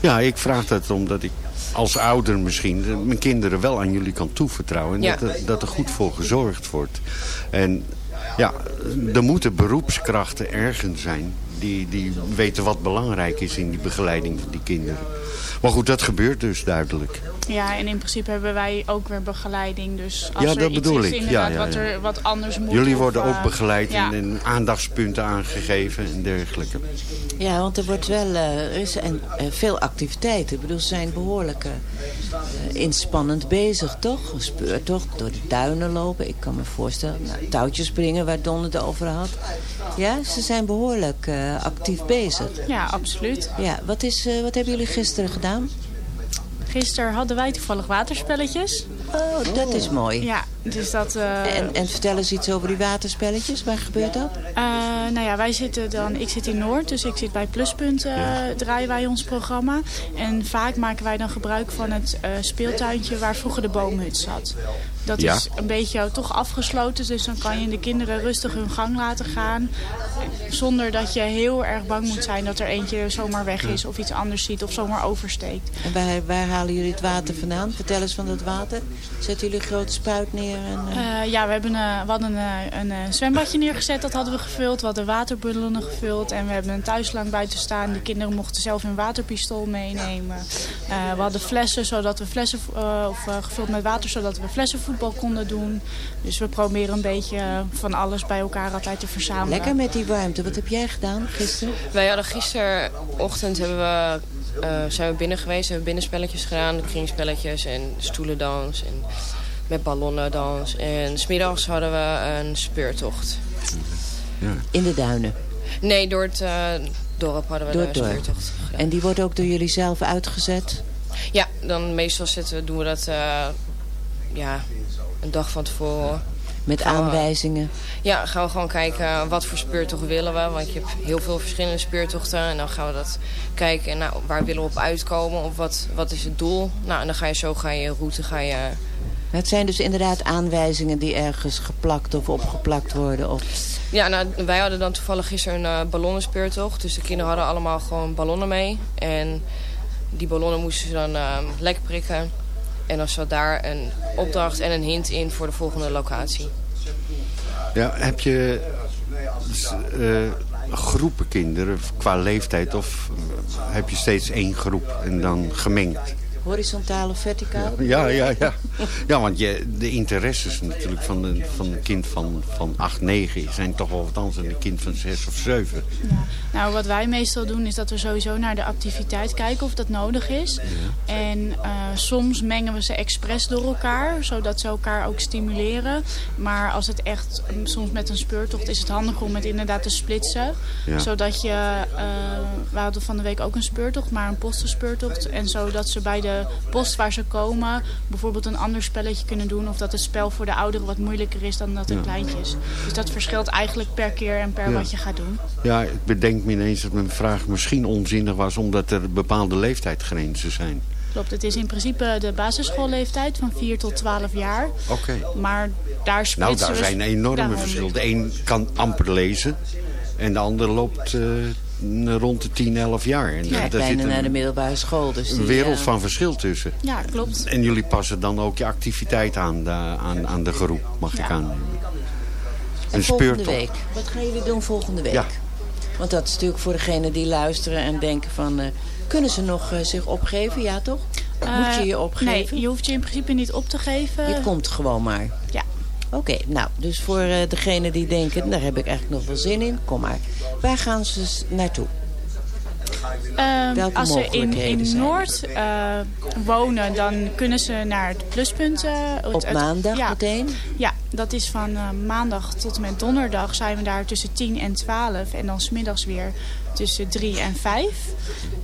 Ja, ik vraag dat omdat ik als ouder misschien eh, mijn kinderen wel aan jullie kan toevertrouwen. En Ja. dat, er, dat er goed voor gezorgd wordt. En ja, er moeten beroepskrachten ergens zijn die, die weten wat belangrijk is in die begeleiding van die kinderen. Maar goed, dat gebeurt dus duidelijk. Ja, en in principe hebben wij ook weer begeleiding. Dus als Ja, er dat iets bedoel is ik. Ja, ja, Wat, ja. er, wat anders moet. Jullie worden eh, ook begeleid ja. en, en aandachtspunten aangegeven en dergelijke. Ja, want er wordt wel eh, er is en, eh, veel activiteiten. Ik bedoel, ze zijn behoorlijk eh, eh, inspannend bezig, toch? Een speurtocht, door de duinen lopen. Ik kan me voorstellen, nou, touwtjes springen waar Don het over had. Ja, ze zijn behoorlijk eh, actief bezig. Ja, absoluut. Ja, wat, is, eh, wat hebben jullie gisteren gedaan? Gisteren hadden wij toevallig waterspelletjes. Oh, dat is mooi. Ja, dus dat... eh, En, en vertel eens iets over die waterspelletjes. Waar gebeurt dat? Eh, nou ja, wij zitten dan, ik zit in Noord, dus ik zit bij Pluspunt, eh, draaien wij ons programma. En vaak maken wij dan gebruik van het eh, speeltuintje waar vroeger de boomhut zat. Dat Ja. is een beetje toch afgesloten, dus dan kan je de kinderen rustig hun gang laten gaan. Zonder dat je heel erg bang moet zijn dat er eentje zomaar weg is of iets anders ziet of zomaar oversteekt. En waar, waar halen jullie het water vandaan? Vertel eens van dat water. Zetten jullie een grote spuit neer? En, eh, Eh, ja, we, hebben, eh, we hadden een eh, zwembadje neergezet, dat hadden we gevuld. We hadden waterballonnen gevuld en we hebben een thuislang buiten staan. De kinderen mochten zelf hun waterpistool meenemen. Eh, we hadden flessen, zodat we flessen eh, of, gevuld met water, zodat we flessenvoetbal konden doen. Dus we proberen een beetje van alles bij elkaar altijd te verzamelen. Lekker met die warmte. Wat heb jij gedaan gisteren? Wij hadden gisterochtend hebben we, eh, zijn we binnen geweest. Hebben binnenspelletjes gedaan. Kringspelletjes en stoelendans. En met ballonnendans. En smiddags hadden we een speurtocht. In de duinen. Nee, door het eh, dorp hadden we Door dorp. speurtocht. En die wordt ook door jullie zelf uitgezet? Ja, dan meestal zetten, we- doen we dat eh, ja, een dag van tevoren. Met Gaan we- aanwijzingen? Ja, gaan we gewoon kijken wat voor speurtocht willen we. Want je hebt heel veel verschillende speurtochten. En dan gaan we dat kijken. En nou, waar willen we op uitkomen? Of wat, wat is het doel? Nou, en dan ga je zo ga je route ga je... Het zijn dus inderdaad aanwijzingen die ergens geplakt of opgeplakt worden. Of... Ja, nou, wij hadden dan toevallig gisteren een uh, ballonnenspeurtocht. Dus de kinderen hadden allemaal gewoon ballonnen mee. En die ballonnen moesten ze dan uh, lek prikken. En dan zat daar een opdracht en een hint in voor de volgende locatie. Ja, heb je uh, groepen kinderen qua leeftijd of heb je steeds één groep en dan gemengd? Horizontaal of verticaal? Ja, ja, ja. Ja, want je, de interesses natuurlijk van een, van een kind van, van 8, 9 zijn toch wel wat anders dan een kind van 6 of 7. Ja. Nou, wat wij meestal doen is dat we sowieso naar de activiteit kijken of dat nodig is. Ja. En uh, soms mengen we ze expres door elkaar, zodat ze elkaar ook stimuleren. Maar als het echt, soms met een speurtocht is het handig om het inderdaad te splitsen. Ja. Zodat je, uh, we hadden van de week ook een speurtocht, maar een postenspeurtocht. En zodat ze bij de post waar ze komen bijvoorbeeld een ander spelletje kunnen doen. Of dat het spel voor de ouderen wat moeilijker is dan dat het ja. kleintje is. Dus dat verschilt eigenlijk per keer en per ja. wat je gaat doen. Ja, ik bedenk me ineens dat mijn vraag misschien onzinnig was... omdat er bepaalde leeftijdsgrenzen zijn. Klopt, het is in principe de basisschoolleeftijd van 4 tot 12 jaar. Oké. Okay. Maar daar splitsen Nou, daar zijn enorme verschillen. De een kan amper lezen en de ander loopt... Uh, rond de 10, 11 jaar. En ja, daar zit een, naar de middelbare school. Dus een wereld ja. van verschil tussen. Ja, klopt. En jullie passen dan ook je activiteit aan de, aan, aan de groep, mag ja. ik aannemen. En volgende week, wat gaan jullie doen volgende week? Ja. Want dat is natuurlijk voor degenen die luisteren en denken van... Uh, kunnen ze nog uh, zich opgeven, ja toch? Uh, Moet je je opgeven? Nee, je hoeft je in principe niet op te geven. Je komt gewoon maar. Ja. Oké, okay, nou, dus voor uh, degenen die denken, daar heb ik eigenlijk nog wel zin in, kom maar. Waar gaan ze naartoe? Um, Welke als ze in, in Noord uh, wonen, dan kunnen ze naar het pluspunt. Uh, Op maandag ja, meteen? Ja, dat is van uh, maandag tot en met donderdag zijn we daar tussen 10 en 12. En dan smiddags weer tussen 3 en 5.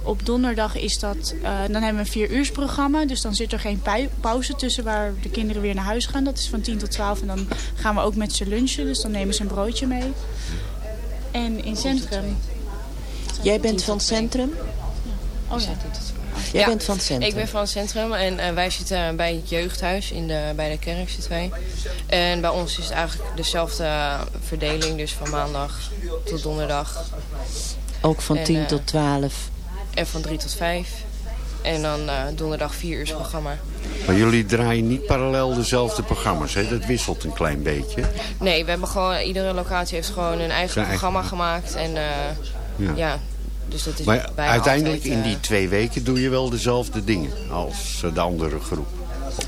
Op donderdag is dat, dan hebben we een 4 uurs programma. Dus dan zit er geen pauze tussen waar de kinderen weer naar huis gaan. Dat is van 10 tot 12 en dan gaan we ook met ze lunchen. Dus dan nemen ze een broodje mee. En in centrum... Jij bent van het centrum? Oh ja. Jij ja, bent van het centrum? Ik ben van het centrum en uh, wij zitten bij het jeugdhuis in de, bij de kerk zitten wij. En bij ons is het eigenlijk dezelfde verdeling, dus van maandag tot donderdag. Ook van en, 10 uh, tot 12? En van 3 tot 5. En dan uh, donderdag 4 uur programma. Maar jullie draaien niet parallel dezelfde programma's, hè? Dat wisselt een klein beetje. Nee, we hebben gewoon, iedere locatie heeft gewoon een eigen Zijn programma eigen... gemaakt. En ja. ja. dus dat is maar uiteindelijk altijd, in die twee weken doe je wel dezelfde dingen als de andere groep.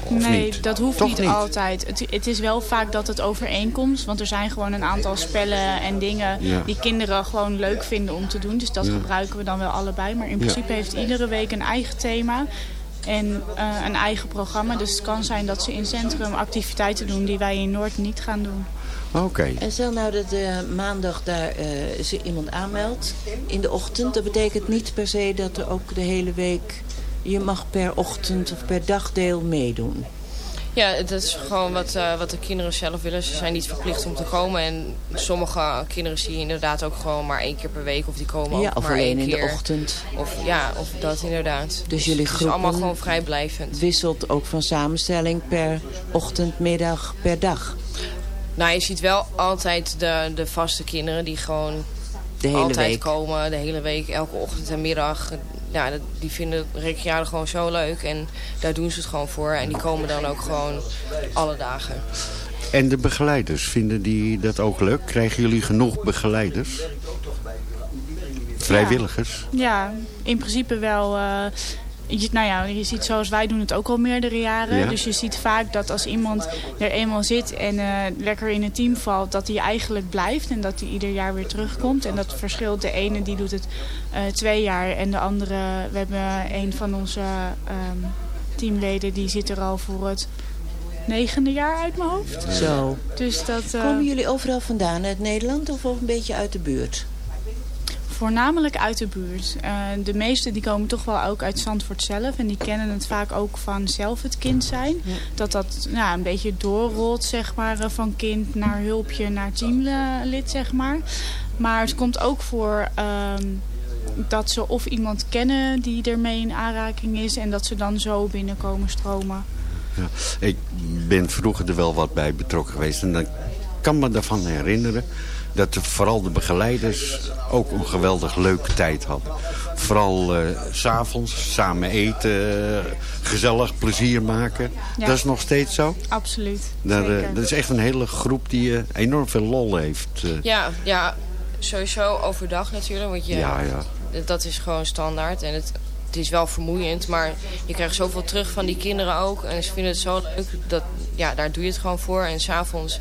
Nee, niet? dat hoeft Toch niet, niet, altijd. Het, het, is wel vaak dat het overeenkomt. Want er zijn gewoon een aantal spellen en dingen ja. die kinderen gewoon leuk vinden om te doen. Dus dat ja. gebruiken we dan wel allebei. Maar in principe heeft iedere week een eigen thema. En uh, een eigen programma. Dus het kan zijn dat ze in centrum activiteiten doen die wij in Noord niet gaan doen. Oké. Okay. En stel nou dat uh, maandag daar uh, zich iemand aanmeldt in de ochtend. Dat betekent niet per se dat er ook de hele week je mag per ochtend of per dagdeel meedoen. Ja, dat is gewoon wat, eh, wat de kinderen zelf willen. Ze zijn niet verplicht om te komen. En sommige kinderen zie je inderdaad ook gewoon maar één keer per week. Of die komen Ja, ook of maar alleen één in de keer. ochtend. Of, ja, of dat inderdaad. Dus jullie Het is groepen allemaal gewoon vrijblijvend. wisselt ook van samenstelling per ochtend, middag, per dag. Nou, je ziet wel altijd de, de vaste kinderen die gewoon De hele altijd week. komen. De hele week, elke ochtend en middag. Ja, dat- die vinden recreade gewoon zo leuk. En daar doen ze het gewoon voor. En die komen dan ook gewoon alle dagen. En de begeleiders, vinden die dat ook leuk? Krijgen jullie genoeg begeleiders? Vrijwilligers? Ja, in principe wel. eh, je, nou ja, je ziet zoals wij doen het ook al meerdere jaren. Ja. Dus je ziet vaak dat als iemand er eenmaal zit en eh, lekker in het team valt... dat hij eigenlijk blijft en dat hij ieder jaar weer terugkomt. En dat verschilt. De ene die doet het eh, twee jaar en de andere... We hebben een van onze ehm, teamleden die zit er al voor het negende jaar uit mijn hoofd. Zo. Dus dat... eh, Komen jullie overal vandaan uit Nederland of een beetje uit de buurt? Voornamelijk uit de buurt. Eh, de meesten die komen toch wel ook uit Zandvoort zelf. En die kennen het vaak ook van zelf het kind zijn. Dat dat nou, een beetje doorrolt zeg maar, eh, van kind naar hulpje naar teamlid. Zeg maar. maar het komt ook voor ehm, dat ze of iemand kennen die ermee in aanraking is. En dat ze dan zo binnenkomen stromen. Ja. Ik ben vroeger er wel wat bij betrokken geweest. En dan kan me daarvan herinneren dat de- vooral de begeleiders ook een geweldig leuke tijd hadden. Vooral eh, s s'avonds, samen eten, eh, gezellig plezier maken. Ja. Dat is nog steeds zo. Absoluut. Daar, eh, dat is echt een hele groep die eh, enorm veel lol heeft. eh. Ja, ja, sowieso overdag natuurlijk. Want je, Ja, ja. dat is gewoon standaard. En het, het is wel vermoeiend, maar je krijgt zoveel terug van die kinderen ook. En ze vinden het zo leuk. Dat, ja, daar doe je het gewoon voor. En s'avonds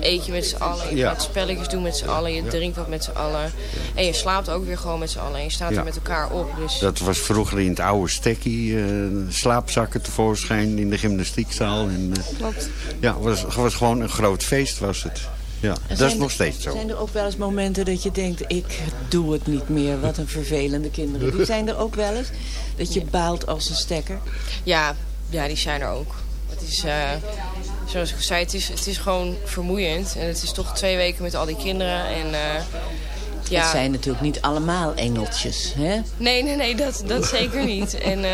eet je met z'n allen. Je Ja. gaat spelletjes doen met z'n allen. Je drinkt wat met z'n allen. En je slaapt ook weer gewoon met z'n allen. En je staat Ja. er met elkaar op. Dus Dat was vroeger in het oude stekkie. eh, slaapzakken tevoorschijn in de gymnastiekzaal. En, eh, Klopt. ja, het was, was gewoon een groot feest was het. Ja, En dat is er- nog steeds zo. Zijn er ook wel eens momenten dat je denkt, ik doe het niet meer. Wat een vervelende kinderen. Die zijn er ook wel eens. Dat je baalt als een stekker. ja, ja, die zijn er ook. Het is, eh, zoals ik zei, het is, het is gewoon vermoeiend. En het is toch twee weken met al die kinderen. En, eh, ja, Het zijn natuurlijk niet allemaal engeltjes. Hè? Nee, nee, nee, dat, dat zeker niet. En eh,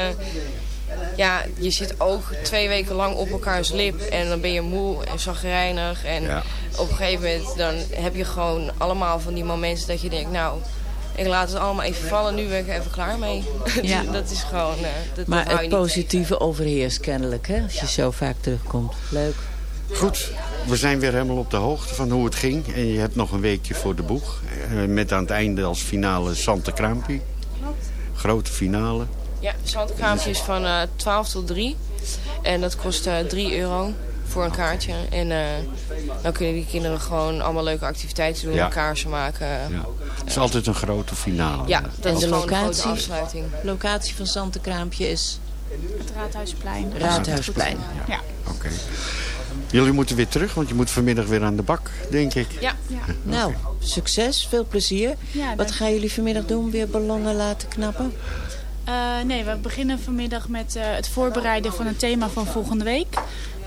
ja, je zit ook twee weken lang op elkaars lip. En dan ben je moe en zagrijnig. En Ja. op een gegeven moment dan heb je gewoon allemaal van die momenten dat je denkt... nou, ik laat het allemaal even vallen, nu ben ik er even klaar mee. <laughs> Ja. dat is gewoon... eh, dat, Maar dat hou het positieve overheerst kennelijk, hè? Als je zo vaak terugkomt. Leuk. Goed, we zijn weer helemaal op de hoogte van hoe het ging. En je hebt nog een weekje voor de boeg. Eh, Met aan het einde als finale Santa Krampie. Grote finale. Ja, zandkraampje is van eh 12 tot 3. En dat kost eh 3 euro voor een kaartje. En eh, dan kunnen die kinderen gewoon allemaal leuke activiteiten doen. Ja. Kaarsen maken. Ja. Het is altijd een grote finale. Ja, dat En is de gewoon een grote locatie? afsluiting. locatie van Zantekraampje is Het Raadhuisplein. Raadhuisplein. Ja. Oké. Jullie moeten weer terug, want je moet vanmiddag weer aan de bak, denk ik. Ja. Nou, succes, veel plezier. Ja, Wat gaan jullie vanmiddag doen? Weer ballonnen laten knappen? Eh, nee, we beginnen vanmiddag met eh, het voorbereiden van het thema van volgende week.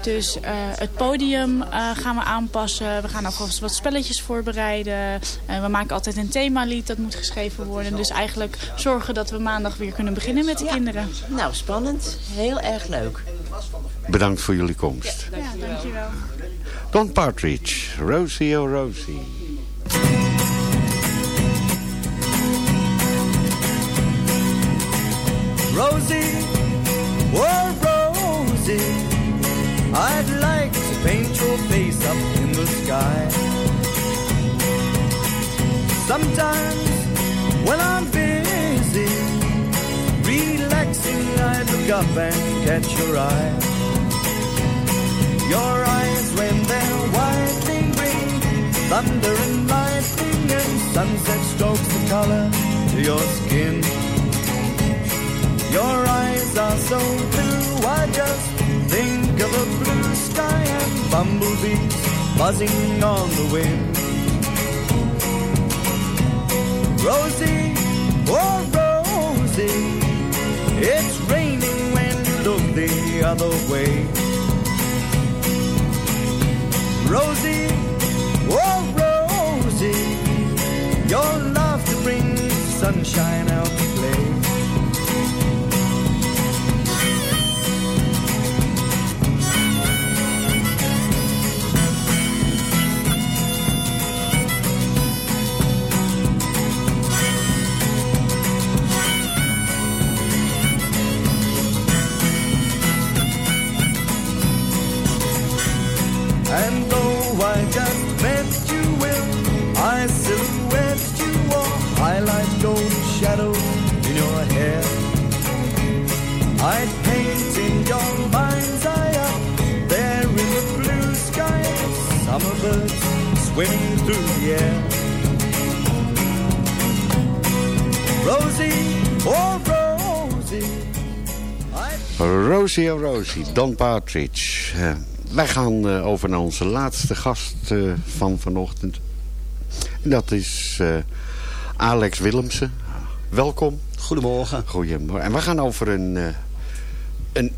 Dus eh, het podium eh, gaan we aanpassen. We gaan ook alvast wat spelletjes voorbereiden. We maken altijd een themalied dat moet geschreven worden. Dus eigenlijk zorgen dat we maandag weer kunnen beginnen met de kinderen. Nou, spannend. Heel erg leuk. Bedankt voor jullie komst. Ja, dankjewel. Don Partridge, Rosie oh Rosie. Oh Rosie, I'd like to paint your face up in the sky. Sometimes when I'm busy, relaxing, I look up and catch your eye. Your eyes when they're widening green, thunder and lightning and sunset strokes the color to your skin. Your eyes are so blue, I just think of a blue sky and bumblebees buzzing on the wind. Rosie, oh Rosie, it's raining when you look the other way. Rosie, oh Rosie, your love brings sunshine out to play. Birds swimming through the air. Rosie, oh Rosie. Rosie oh Rosie, Don Partridge. Eh, wij gaan eh, over naar onze laatste gast eh, van vanochtend. En dat is eh, Alex Willemsen. Welkom. Goedemorgen. Goedemorgen. En we gaan over een, eh, een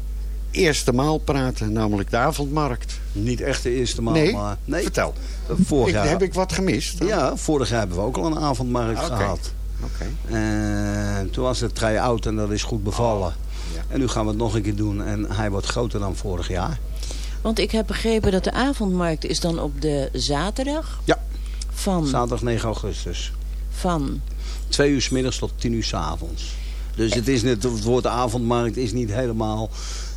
eerste maal praten, namelijk de avondmarkt. Niet echt de eerste maal, Nee? maar... Nee, Vertel. Vorig Ik- jaar... heb ik wat gemist? dan? Ja, vorig jaar hebben we ook al een avondmarkt gehad. Oké. En toen was het try-out en dat is goed bevallen. ja. En nu gaan we het nog een keer doen en hij wordt groter dan vorig jaar. Want ik heb begrepen dat de avondmarkt is dan op de zaterdag Ja. van, Zaterdag 9 augustus. van Twee uur s middags tot tien uur s avonds. Dus het, is net, het woord avondmarkt is niet helemaal...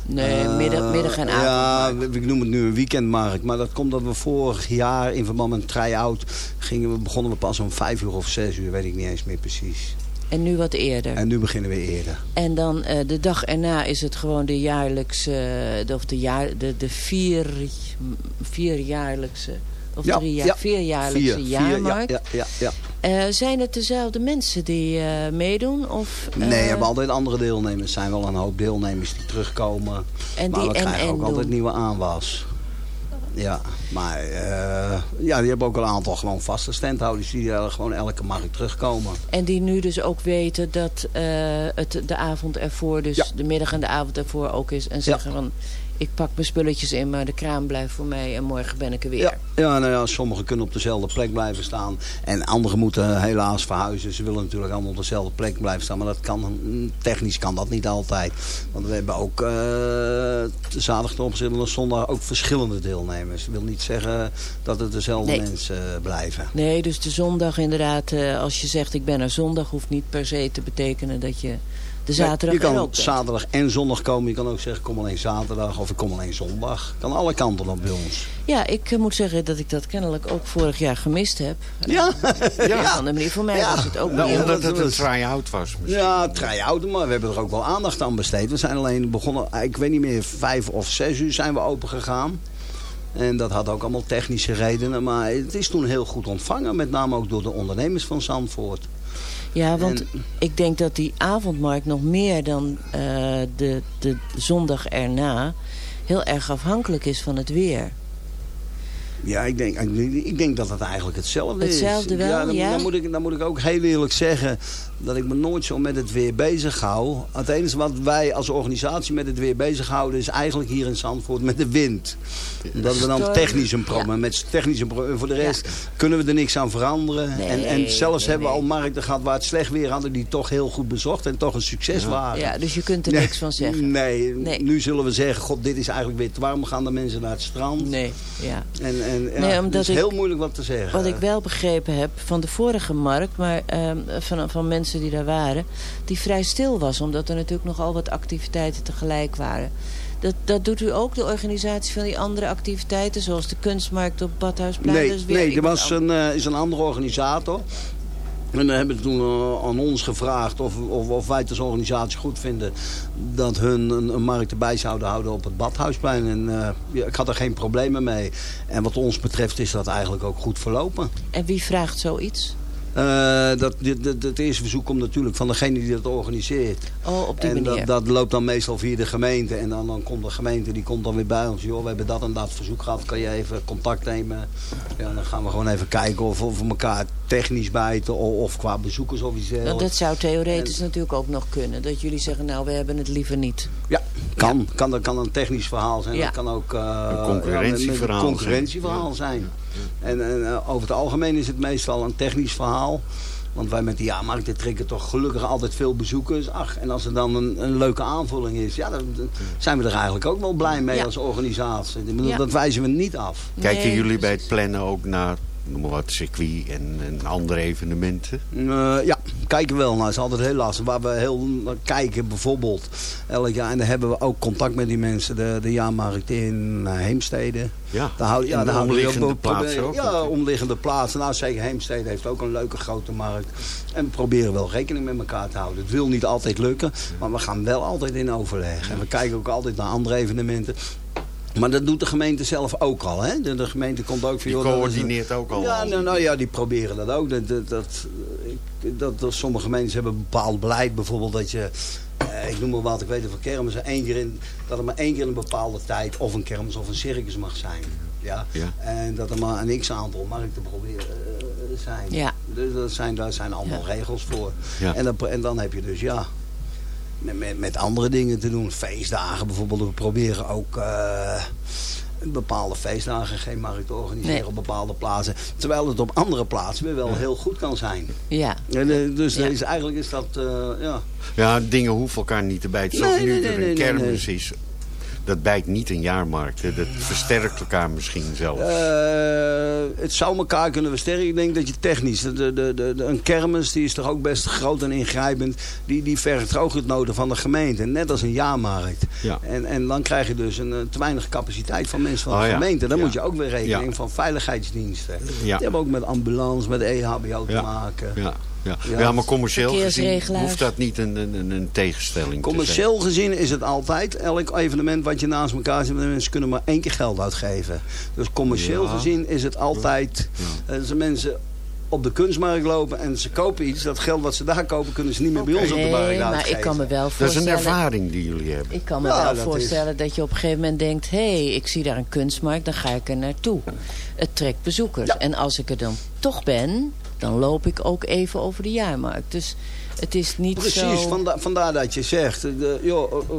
nee, middag, middag en avond. Ja, ik noem het nu een weekendmarkt. Maar dat komt dat we vorig jaar in verband met een try-out... Gingen we, begonnen we pas om vijf uur of zes uur, weet ik niet eens meer precies. En nu wat eerder. En nu beginnen we eerder. En dan eh, de dag erna is het gewoon de jaarlijkse, eh, de, of de, jaar, de, de vier, vierjaarlijkse, of drie jaar, vierjaarlijkse Vier, vier, jaarmarkt. Ja, ja, ja, Eh, zijn het dezelfde mensen die eh, meedoen? Of, ja. eh, Nee, we hebben altijd andere deelnemers. Er zijn wel een hoop deelnemers die terugkomen. En maar die we krijgen ook altijd nieuwe aanwas. Ja, maar eh, ja, die hebben ook een aantal gewoon vaste standhouders die eh, gewoon elke markt terugkomen. En die nu dus ook weten dat eh, het de avond ervoor, dus Ja. de middag en de avond ervoor ook is. En zeggen van, ik pak mijn spulletjes in, maar de kraan blijft voor mij en morgen ben ik er weer. Ja, ja, nou ja, sommigen kunnen op dezelfde plek blijven staan. En anderen moeten helaas verhuizen. Ze willen natuurlijk allemaal op dezelfde plek blijven staan. Maar dat kan, technisch kan dat niet altijd. Want we hebben ook eh zaterdag opzichte van zondag ook verschillende deelnemers. Dat wil niet zeggen dat het dezelfde Nee. mensen eh, blijven. Nee, dus de zondag inderdaad, eh, als je zegt ik ben er zondag, hoeft niet per se te betekenen dat je de zaterdag Nee, je kan zaterdag en zondag komen. Je kan ook zeggen kom alleen zaterdag of ik kom alleen zondag. Kan alle kanten op bij ons. Ja, ik eh, moet zeggen dat ik dat kennelijk ook vorig jaar gemist heb. Ja. <laughs> Op een of andere manier. Voor mij Ja. was het ook Nou, niet. Omdat het een try-out was. misschien. Ja, try-out, maar we hebben er ook wel aandacht aan besteed. We zijn alleen begonnen, ik weet niet meer, vijf of zes uur zijn we open gegaan. En dat had ook allemaal technische redenen. Maar het is toen heel goed ontvangen. Met name ook door de ondernemers van Zandvoort. Ja, want En- ik denk dat die avondmarkt nog meer dan eh, de, de zondag erna heel erg afhankelijk is van het weer. Ja, ik denk, ik denk dat het eigenlijk hetzelfde, Hetzelfde is. wel, ja, dan, ja? Dan, moet ik, dan moet ik ook heel eerlijk zeggen dat ik me nooit zo met het weer bezig hou. Het enige wat wij als organisatie met het weer bezighouden is eigenlijk hier in Zandvoort met de wind. Dat we dan technisch een probleem met technisch een probleem. Voor de rest kunnen we er niks aan veranderen. Nee, en, en zelfs nee, hebben we al markten gehad waar het slecht weer hadden die toch heel goed bezocht en toch een succes waren. Ja, dus je kunt er niks van zeggen. Nee, Nee. nu zullen we zeggen, god dit is eigenlijk weer te warm. Gaan de mensen naar het strand? Nee, ja. En, en, ja, Nee, het is ik- heel moeilijk wat te zeggen. Wat ik wel begrepen heb van de vorige markt, maar ehm, van, van mensen die daar waren, die vrij stil was, omdat er natuurlijk nogal wat activiteiten tegelijk waren. Dat, dat doet u ook, de organisatie van die andere activiteiten, zoals de kunstmarkt op Badhuisplein? Nee, is weer nee er was een, eh, is een andere organisator. En dan hebben ze toen eh, aan ons gevraagd of, of, of wij het als organisatie goed vinden dat hun een, een markt erbij zouden houden op het Badhuisplein. En eh, ik had er geen problemen mee. En wat ons betreft is dat eigenlijk ook goed verlopen. En wie vraagt zoiets? Eh, dat, dit, het eerste verzoek komt natuurlijk van degene die dat organiseert. Oh, op die en manier. dat, dat loopt dan meestal via de gemeente. En dan, dan komt de gemeente die komt dan weer bij ons. Joh, we hebben dat en dat verzoek gehad. Kan je even contact nemen? Ja, dan gaan we gewoon even kijken of, of we elkaar technisch bijten. Of, of qua bezoekers of iets Nou, dat zou theoretisch natuurlijk ook nog kunnen. Dat jullie zeggen, nou, we hebben het liever niet. Ja, Kan, kan, dat kan een technisch verhaal zijn. Ja. Dat kan ook eh, Een concurrentieverhaal ja, een concurrentieverhaal zijn. En, en eh, over het algemeen is het meestal een technisch verhaal. Want wij met die jaarmarkten trekken toch gelukkig altijd veel bezoekers. Ach, en als er dan een, een leuke aanvulling is, ja, dan, dan zijn we er eigenlijk ook wel blij mee Ja. als organisatie. Ik bedoel, Ja. Dat wijzen we niet af. Kijken Nee, jullie bij het plannen ook naar noem maar wat, circuit en, en andere evenementen? Eh, ja, kijken wel. Nou, dat is altijd heel lastig. Waar we heel naar kijken bijvoorbeeld elk jaar. En dan hebben we ook contact met die mensen. De, de jaarmarkt in eh, Heemstede. Ja, Daar hou, en ja, de daar houden we omliggende ook- plaatsen ook Ja, omliggende plaatsen. Nou, zeker Heemstede heeft ook een leuke grote markt. En we proberen wel rekening met elkaar te houden. Het wil niet altijd lukken, maar we gaan wel altijd in overleg. En we kijken ook altijd naar andere evenementen. Maar dat doet de gemeente zelf ook al. Hè? De, de gemeente komt ook van... Die coördineert ook al. Ja, nou, nou ja, die proberen dat ook. Dat, dat, dat, ik- dat, dat sommige gemeentes hebben een bepaald beleid. Bijvoorbeeld dat je, eh, ik noem maar wat, ik weet het van kermis, één keer in, dat er maar één keer in een bepaalde tijd of een kermis of een circus mag zijn. Ja? Ja. En dat er maar een x-aantal markten proberen eh, zijn. Ja. Dus dat zijn, daar zijn allemaal regels voor. Ja. En, dan, en dan heb je dus, ja, met, met, andere dingen te doen. Feestdagen bijvoorbeeld. We proberen ook eh, bepaalde feestdagen geen markt te organiseren Nee. op bepaalde plaatsen. Terwijl het op andere plaatsen weer wel heel goed kan zijn. Ja. En, eh, dus Ja. er is, eigenlijk is dat, eh, ja... Ja, dingen hoeven elkaar niet te bijten. Zoals Nee, nu nee, er nee, een nee, nee, kermis is. Dat bijt niet een jaarmarkt. hè. Dat versterkt elkaar misschien zelfs. Eh, het zou elkaar kunnen versterken. Ik denk dat je technisch... De, de, de, de- een kermis die is toch ook best groot en ingrijpend. Die, die vergt ook het nodig van de gemeente. Net als een jaarmarkt. Ja. En, en dan krijg je dus een, eh, te weinig capaciteit van mensen van de Oh ja. gemeente. Dan Ja. moet je ook weer rekening van veiligheidsdiensten. Die hebben ook met ambulance, met EHBO te Ja. maken. Ja, ja. Ja. ja, maar commercieel gezien hoeft dat niet een, een, een, tegenstelling Commercieel gezien is het altijd, elk evenement wat je naast elkaar zit, mensen kunnen maar één keer geld uitgeven. Dus commercieel Ja. gezien is het altijd, Ja. eh, als mensen op de kunstmarkt lopen en ze kopen iets, dat geld wat ze daar kopen kunnen ze niet meer bij ons op de Nee, markt maar uitgeven. ik kan me wel te zeggen. Dat is een voorstellen... ervaring die jullie hebben. Ik kan me Ja, wel dat voorstellen dat je op een gegeven moment denkt... hé, hey, ik zie daar een kunstmarkt, dan ga ik er naartoe. Het trekt bezoekers. Ja. En als ik er dan toch ben, dan loop ik ook even over de jaarmarkt. Dus het is niet Precies, zo... vanda- vandaar dat je zegt, eh, de, joh, eh, eh,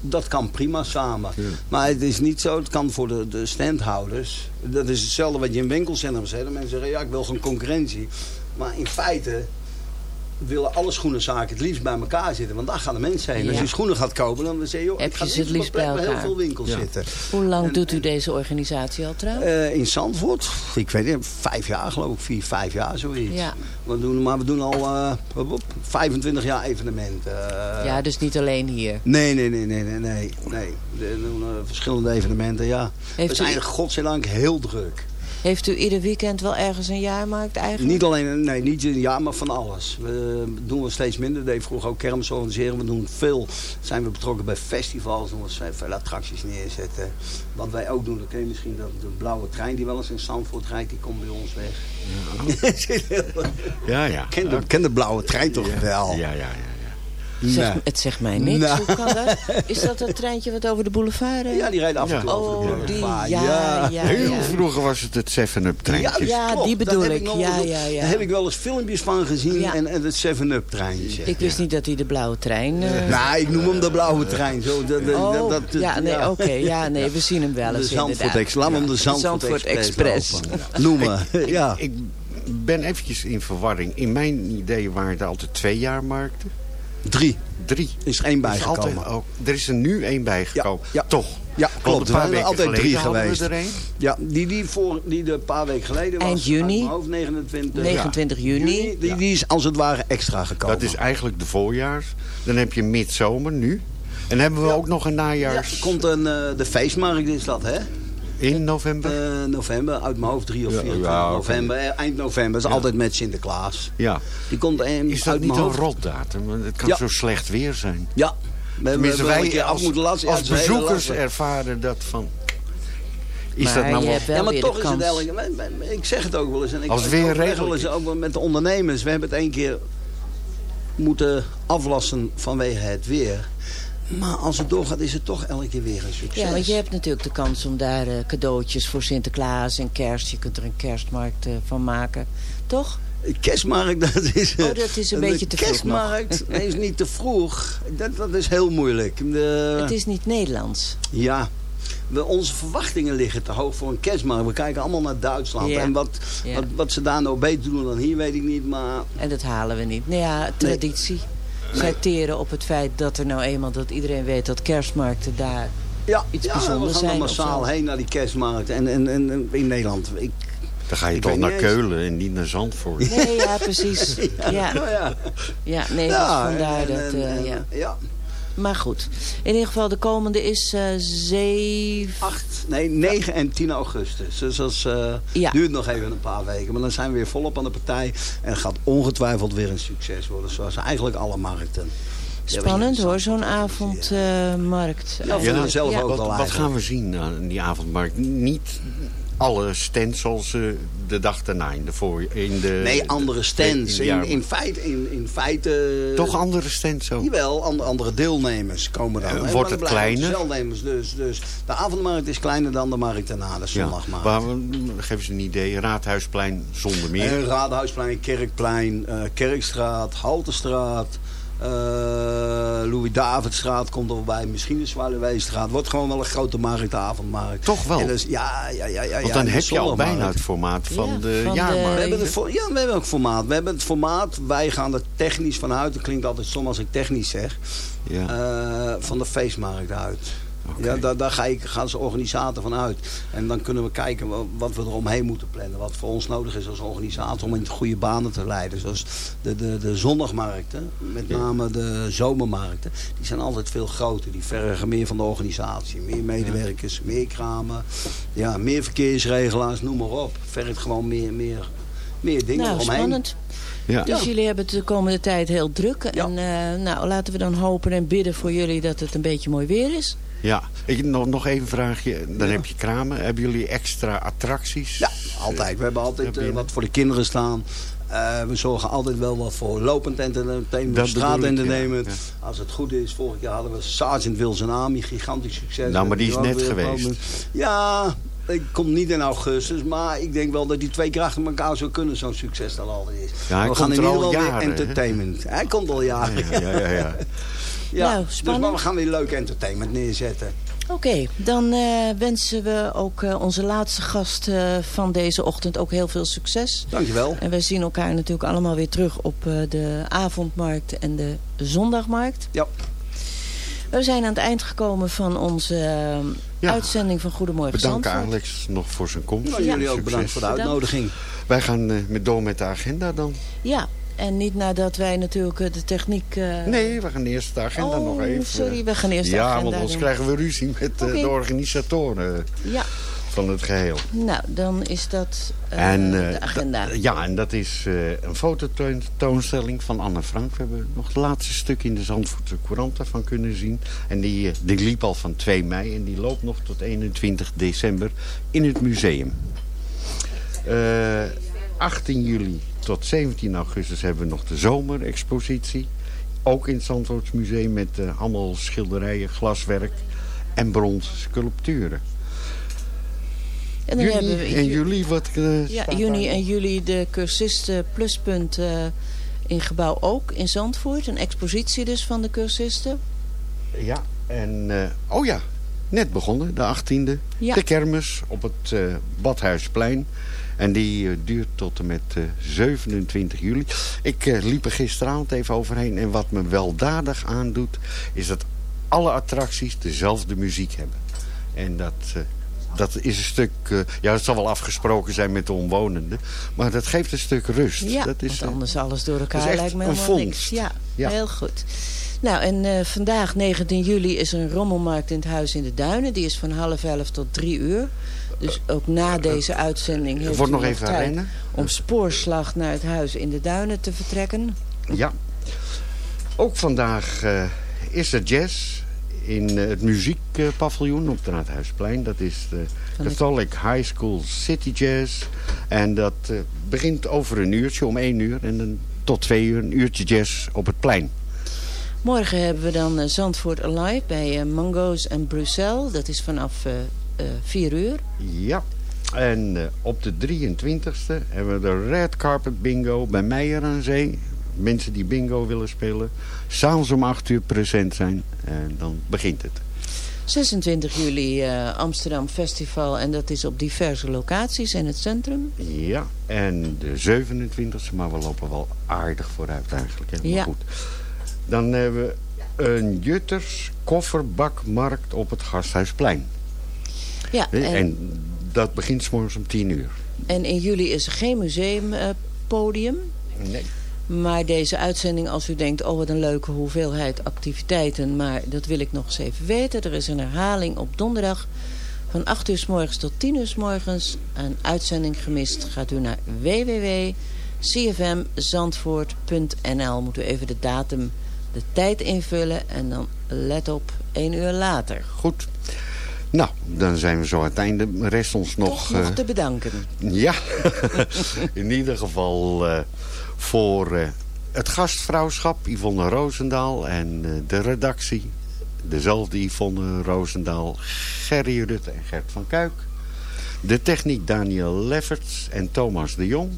dat kan prima samen. Maar het is niet zo, het kan voor de, de standhouders. Dat is hetzelfde wat je in winkelcentrum zegt. Mensen zeggen, ja, ik wil geen concurrentie. Maar in feite willen alle schoenenzaken het liefst bij elkaar zitten. Want daar gaan de mensen heen. Ja. Als je schoenen gaat kopen, dan zeg je, joh, Heb ik ga je ze het liefst bij waar heel elkaar. veel winkels Ja. zitten. Hoe lang En- doet u en- deze organisatie al trouwens? Eh, in Zandvoort, ik weet niet, vijf jaar geloof ik, vier, vijf jaar zoiets. Ja. We doen, maar we doen al eh, hop, hop, 25 jaar evenementen. Eh, ja, dus niet alleen hier. Nee, nee, nee, nee, nee, nee. nee. We doen eh, verschillende evenementen, ja. Heeft we u- zijn godzijdank heel druk. Heeft u ieder weekend wel ergens een jaarmarkt eigenlijk? Niet alleen, nee, niet ja, maar van alles. We doen we steeds minder. We deden vroeger ook kermis organiseren. We doen veel, zijn we betrokken bij festivals. Doen we veel- veel attracties neerzetten. Wat wij ook doen, dan ken je misschien dat de blauwe trein die wel eens in Zandvoort rijdt, die komt bij ons weg. Ja, <laughs> ja. ken, de, ken de blauwe trein toch wel? Ja, ja, ja. Zeg- Nee. Het zegt mij niks. Nou. Hoe kan dat? Is dat het treintje wat over de boulevard rijdt? Ja, die rijdt af en toe Ja. over de Oh, die. Ja, ja, ja. Heel vroeger was het het 7-Up treintje. Ja, klopt. die bedoel ik. nog Ja, ja, ja. Daar heb ik wel eens filmpjes van gezien. Ja. En, en het 7-Up treintje. Ik wist niet dat hij de blauwe trein... eh, <laughs> Nou, ik noem hem de blauwe trein. Zo, dat, dat, Oh, dat, dat- ja, nee, oké. Ja, nee, we zien hem wel De eens Zandvoort inderdaad. Ex- Laat hem de Zandvoort, Zandvoort Express, <laughs> ja. Ik ben eventjes in verwarring. In mijn idee waren er altijd twee jaarmarkten. Drie. Drie. Is er één is bijgekomen. altijd er is er nu één bijgekomen. Ja, ja. Toch? Ja, klopt. Een Er weken altijd drie geweest. we er één. Ja, die, die, voor, die de paar weken geleden was. Eind juni. uit mijn hoofd 29. 29 juni. Die, die is als het ware extra gekomen. Dat is eigenlijk de voorjaars. Dan heb je midzomer nu. En hebben we ook nog een ja, najaars er komt een, eh, de feestmarkt is dat, hè? In november. Eh, november, uit mijn hoofd 3 of Ja, 24 ja, november. Eh, Eind november, dat is altijd met Sinterklaas. ja. Die komt eh, Is dat uit niet een rotdatum? Het kan Ja. zo slecht weer zijn. Ja. We hebben Tenminste, wij als, als bezoekers ervaren dat van... Is Maar dat nou wel... Ja, maar toch is het elke... Ik zeg het ook wel eens. En ik, Als ik weer eens is. ook wel met de ondernemers. We hebben het één keer moeten aflassen vanwege het weer. Maar als het doorgaat is het toch elke keer weer een succes. Ja, want je hebt natuurlijk de kans om daar eh, cadeautjes voor Sinterklaas en kerst. Je kunt er een kerstmarkt eh, van maken. Toch? Kerstmarkt, <laughs> dat is... Oh, dat is een de beetje te vroeg kerstmarkt nog. is niet te vroeg. Dat, dat is heel moeilijk. De, Het is niet Nederlands. Ja. We, onze verwachtingen liggen te hoog voor een kerstmarkt. We kijken allemaal naar Duitsland. Ja. En wat, Ja. wat, wat ze daar nou beter doen dan hier, weet ik niet. Maar En dat halen we niet. Nou ja, traditie. Zij teren op het feit dat er nou eenmaal... dat iedereen weet dat kerstmarkten daar ja, iets ja, bijzonders we gaan er zijn. of massaal heen naar die kerstmarkt. En, en, en en in Nederland. Ik, Dan ga je Ik toch naar. Keulen en niet naar Zandvoort. Nee, ja, precies. <laughs> Ja, nou ja. ja nee, Ja, dus vandaar en- dat... en- eh, en- ja. Maar goed, in ieder geval de komende is eh 7... 8, nee, 9 en 10 augustus. Dus dat eh, Ja. duurt nog even een paar weken. Maar dan zijn we weer volop aan de partij. En het gaat ongetwijfeld weer een succes worden. Zoals eigenlijk alle markten. Spannend hoor, zo'n avondmarkt. Ja, zelf ook wat, wel wat eigenlijk. gaan we zien aan die avondmarkt? Niet alle zoals eh, de dag daarna in de voor in de Nee, andere stands. in In, feite, in, in feite... Toch andere stands ook? Jawel, and- andere deelnemers komen dan. Eh, En wordt maar het er kleiner? Deelnemers, dus, dus de avondmarkt is kleiner dan de markt daarna, de Ja, zondagmarkt. waar we, geef eens een idee. Raadhuisplein zonder meer. Eh, Raadhuisplein, Kerkplein, eh, Kerkstraat, Haltestraat, eh Louis-Davidstraat komt er bij. Misschien de Zwaluweestraat. Wordt gewoon wel een grote markt, de avondmarkt. Toch wel? En dus, ja, ja, ja, ja. Want dan heb je al bijna het formaat van Ja, de van de- jaarmarkt. We hebben het voor, ja, we hebben ook formaat. We hebben het formaat. Wij gaan er technisch vanuit. Dat klinkt altijd stom als ik technisch zeg. Ja. eh, van de feestmarkt uit. Ja, daar, daar ga ik, gaan ze organisator van uit. En dan kunnen we kijken wa- wat we eromheen moeten plannen. Wat voor ons nodig is als organisator om in goede banen te leiden. Zoals de, de, de zondagmarkten, met name de zomermarkten. Die zijn altijd veel groter. Die vergen meer van de organisatie. Meer medewerkers, meer kramen. Ja, meer verkeersregelaars, noem maar op. Vergt gewoon meer, meer, meer dingen Nou, eromheen. spannend. Ja. Dus jullie hebben het de komende tijd heel druk. En eh, nou, laten we dan hopen en bidden voor jullie dat het een beetje mooi weer is. Ja, ik, nog, nog even een vraagje. Dan heb je kramen. Hebben jullie extra attracties? Ja, altijd. We hebben altijd eh, wat voor de kinderen staan. Eh, we zorgen altijd wel wat voor lopend entertainment, Dat straat bedoel ik, entertainment. ja, Als het goed is, vorig jaar hadden we Sergeant Wilson Army, gigantisch succes. Nou, maar die is net geweest. Ja, ik kom niet in augustus, maar ik denk wel dat die twee keer achter elkaar zou kunnen, zo'n succes dan altijd is. Ja, we gaan in er ieder al geval weer entertainment. Hij komt al jaren. Ja, ja, ja. <laughs> ja. Nou, dus, spannend. maar we gaan weer leuk entertainment neerzetten. Oké, dan eh, wensen we ook eh, onze laatste gast eh, van deze ochtend ook heel veel succes. Dankjewel. En wij zien elkaar natuurlijk allemaal weer terug op eh, de avondmarkt en de zondagmarkt. Ja. We zijn aan het eind gekomen van onze Ja. uitzending van Goedemorgen Bedanken Zandvoort. Alex nog voor zijn komst. Nou, jullie ook Succes. bedankt voor de uitnodiging. Wij gaan eh, met door met de agenda dan. Ja, en niet nadat wij natuurlijk eh, de techniek... eh, Nee, we gaan eerst de agenda Oh, nog even. sorry, we gaan eerst de ja, agenda want anders doen. krijgen we ruzie met eh, de organisatoren Ja, van het geheel. nou, dan is dat en, de agenda. da- ja, en dat is een fototoonstelling van Anne Frank. We hebben nog het laatste stuk in de Zandvoortse Courant daarvan kunnen zien. En die, die liep al van 2 mei en die loopt nog tot 21 december in het museum. Eh 18 juli tot 17 augustus hebben we nog de zomerexpositie. Ook in het Zandvoorts Museum met eh, allemaal schilderijen, glaswerk en bronzen sculpturen. En dan juni hebben we en juli wat... eh, Ja, juni en juli de cursisten pluspunt eh, in gebouw ook in Zandvoort. Een expositie dus van de cursisten. Ja, en... oh ja, net begonnen, de 18e. Ja. De kermis op het Badhuisplein. En die eh, duurt tot en met eh, 27 juli. Ik eh, liep er gisteravond even overheen. En wat me weldadig aandoet... is dat alle attracties dezelfde muziek hebben. En dat... eh, dat is een stuk... eh, ja, het zal wel afgesproken zijn met de omwonenden. Maar dat geeft een stuk rust. Ja, dat is, want eh, anders alles door elkaar dat lijkt me een helemaal niks. Ja, Ja. heel goed. Nou, en eh, vandaag, 19 juli, is er een rommelmarkt in het Huis in de Duinen. Die is van half elf tot drie uur. Dus ook na deze uitzending heeft wordt nog even tijd rennen. om spoorslag naar het Huis in de Duinen te vertrekken. Ja. Ook vandaag eh, is er jazz in eh, het muziekpaviljoen op het Raadhuisplein. Dat is de Catholic High School City Jazz. En dat eh, begint over een uurtje, om één uur. En dan tot twee uur een uurtje jazz op het plein. Morgen hebben we dan Zandvoort Alive bij Mango's en Bruxelles. Dat is vanaf eh, eh, vier uur. Ja. En eh, op de 23e hebben we de Red Carpet Bingo bij Meijer aan Zee. Mensen die bingo willen spelen. S'avonds om 8 uur present zijn. En dan begint het. 26 juli eh, Amsterdam Festival. En dat is op diverse locaties in het centrum. Ja, en de 27e, maar we lopen wel aardig vooruit eigenlijk. Ja. goed. Dan hebben we een Jutters kofferbakmarkt op het Gasthuisplein. Ja, en, en, dat begint 's morgens om 10 uur. en in juli is er geen museumpodium. Nee. Maar deze uitzending, als u denkt, oh wat een leuke hoeveelheid activiteiten. Maar dat wil ik nog eens even weten. Er is een herhaling op donderdag van 8 uur s morgens tot 10 uur s morgens. Een uitzending gemist. Gaat u naar www.cfmzandvoort.nl. Moet u even de datum, de tijd invullen. En dan let op, 1 uur later. Goed. Nou, dan zijn we zo aan het einde. Rest ons nog... Nog eh, te bedanken. Ja, <laughs> in ieder geval eh, voor eh, het gastvrouwschap Yvonne Roosendaal en de redactie. Dezelfde Yvonne Roosendaal, Gerry Rutte en Gert van Kuik. De techniek Daniel Lefferts en Thomas de Jong.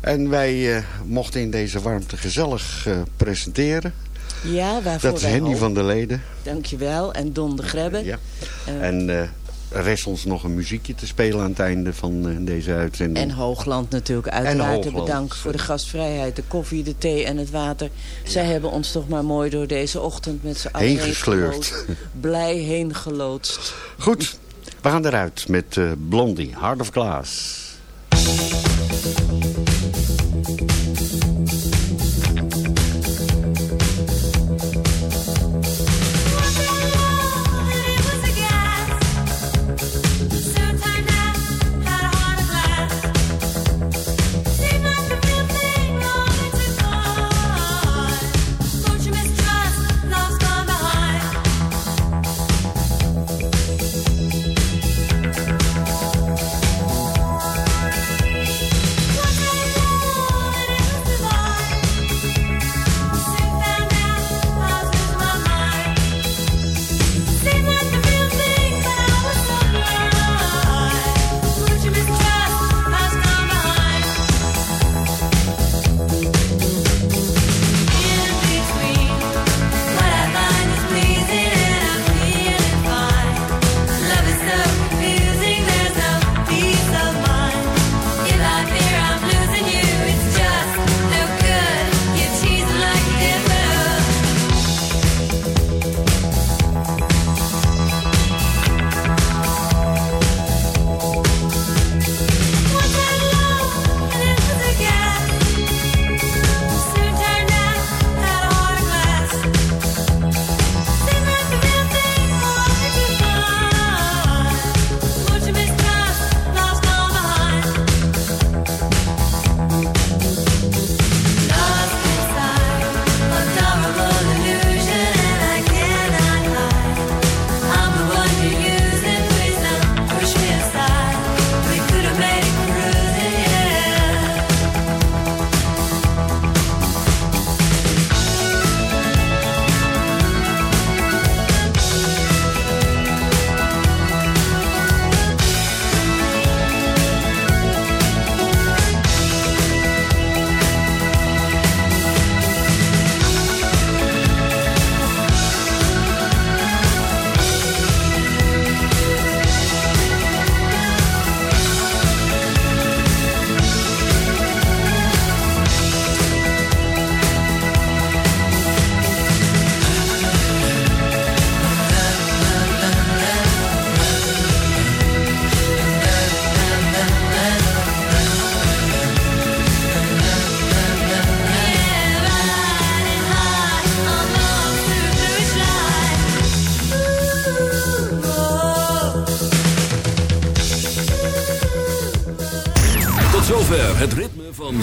En wij mochten in deze warmte gezellig presenteren. Ja, waarvoor Dat is Henny van der Leden. Dankjewel. En Don de Grebbe. Ja. Eh, En eh rest ons nog een muziekje te spelen aan het einde van eh, deze uitzending. En Hoogland natuurlijk uiteraard te bedanken voor de gastvrijheid, de koffie, de thee en het water. Zij hebben ons toch maar mooi door deze ochtend met z'n allen Heen gesleurd. geloodst. Blij heen geloodst. Goed, we gaan eruit met Blondie, Hard of Glass.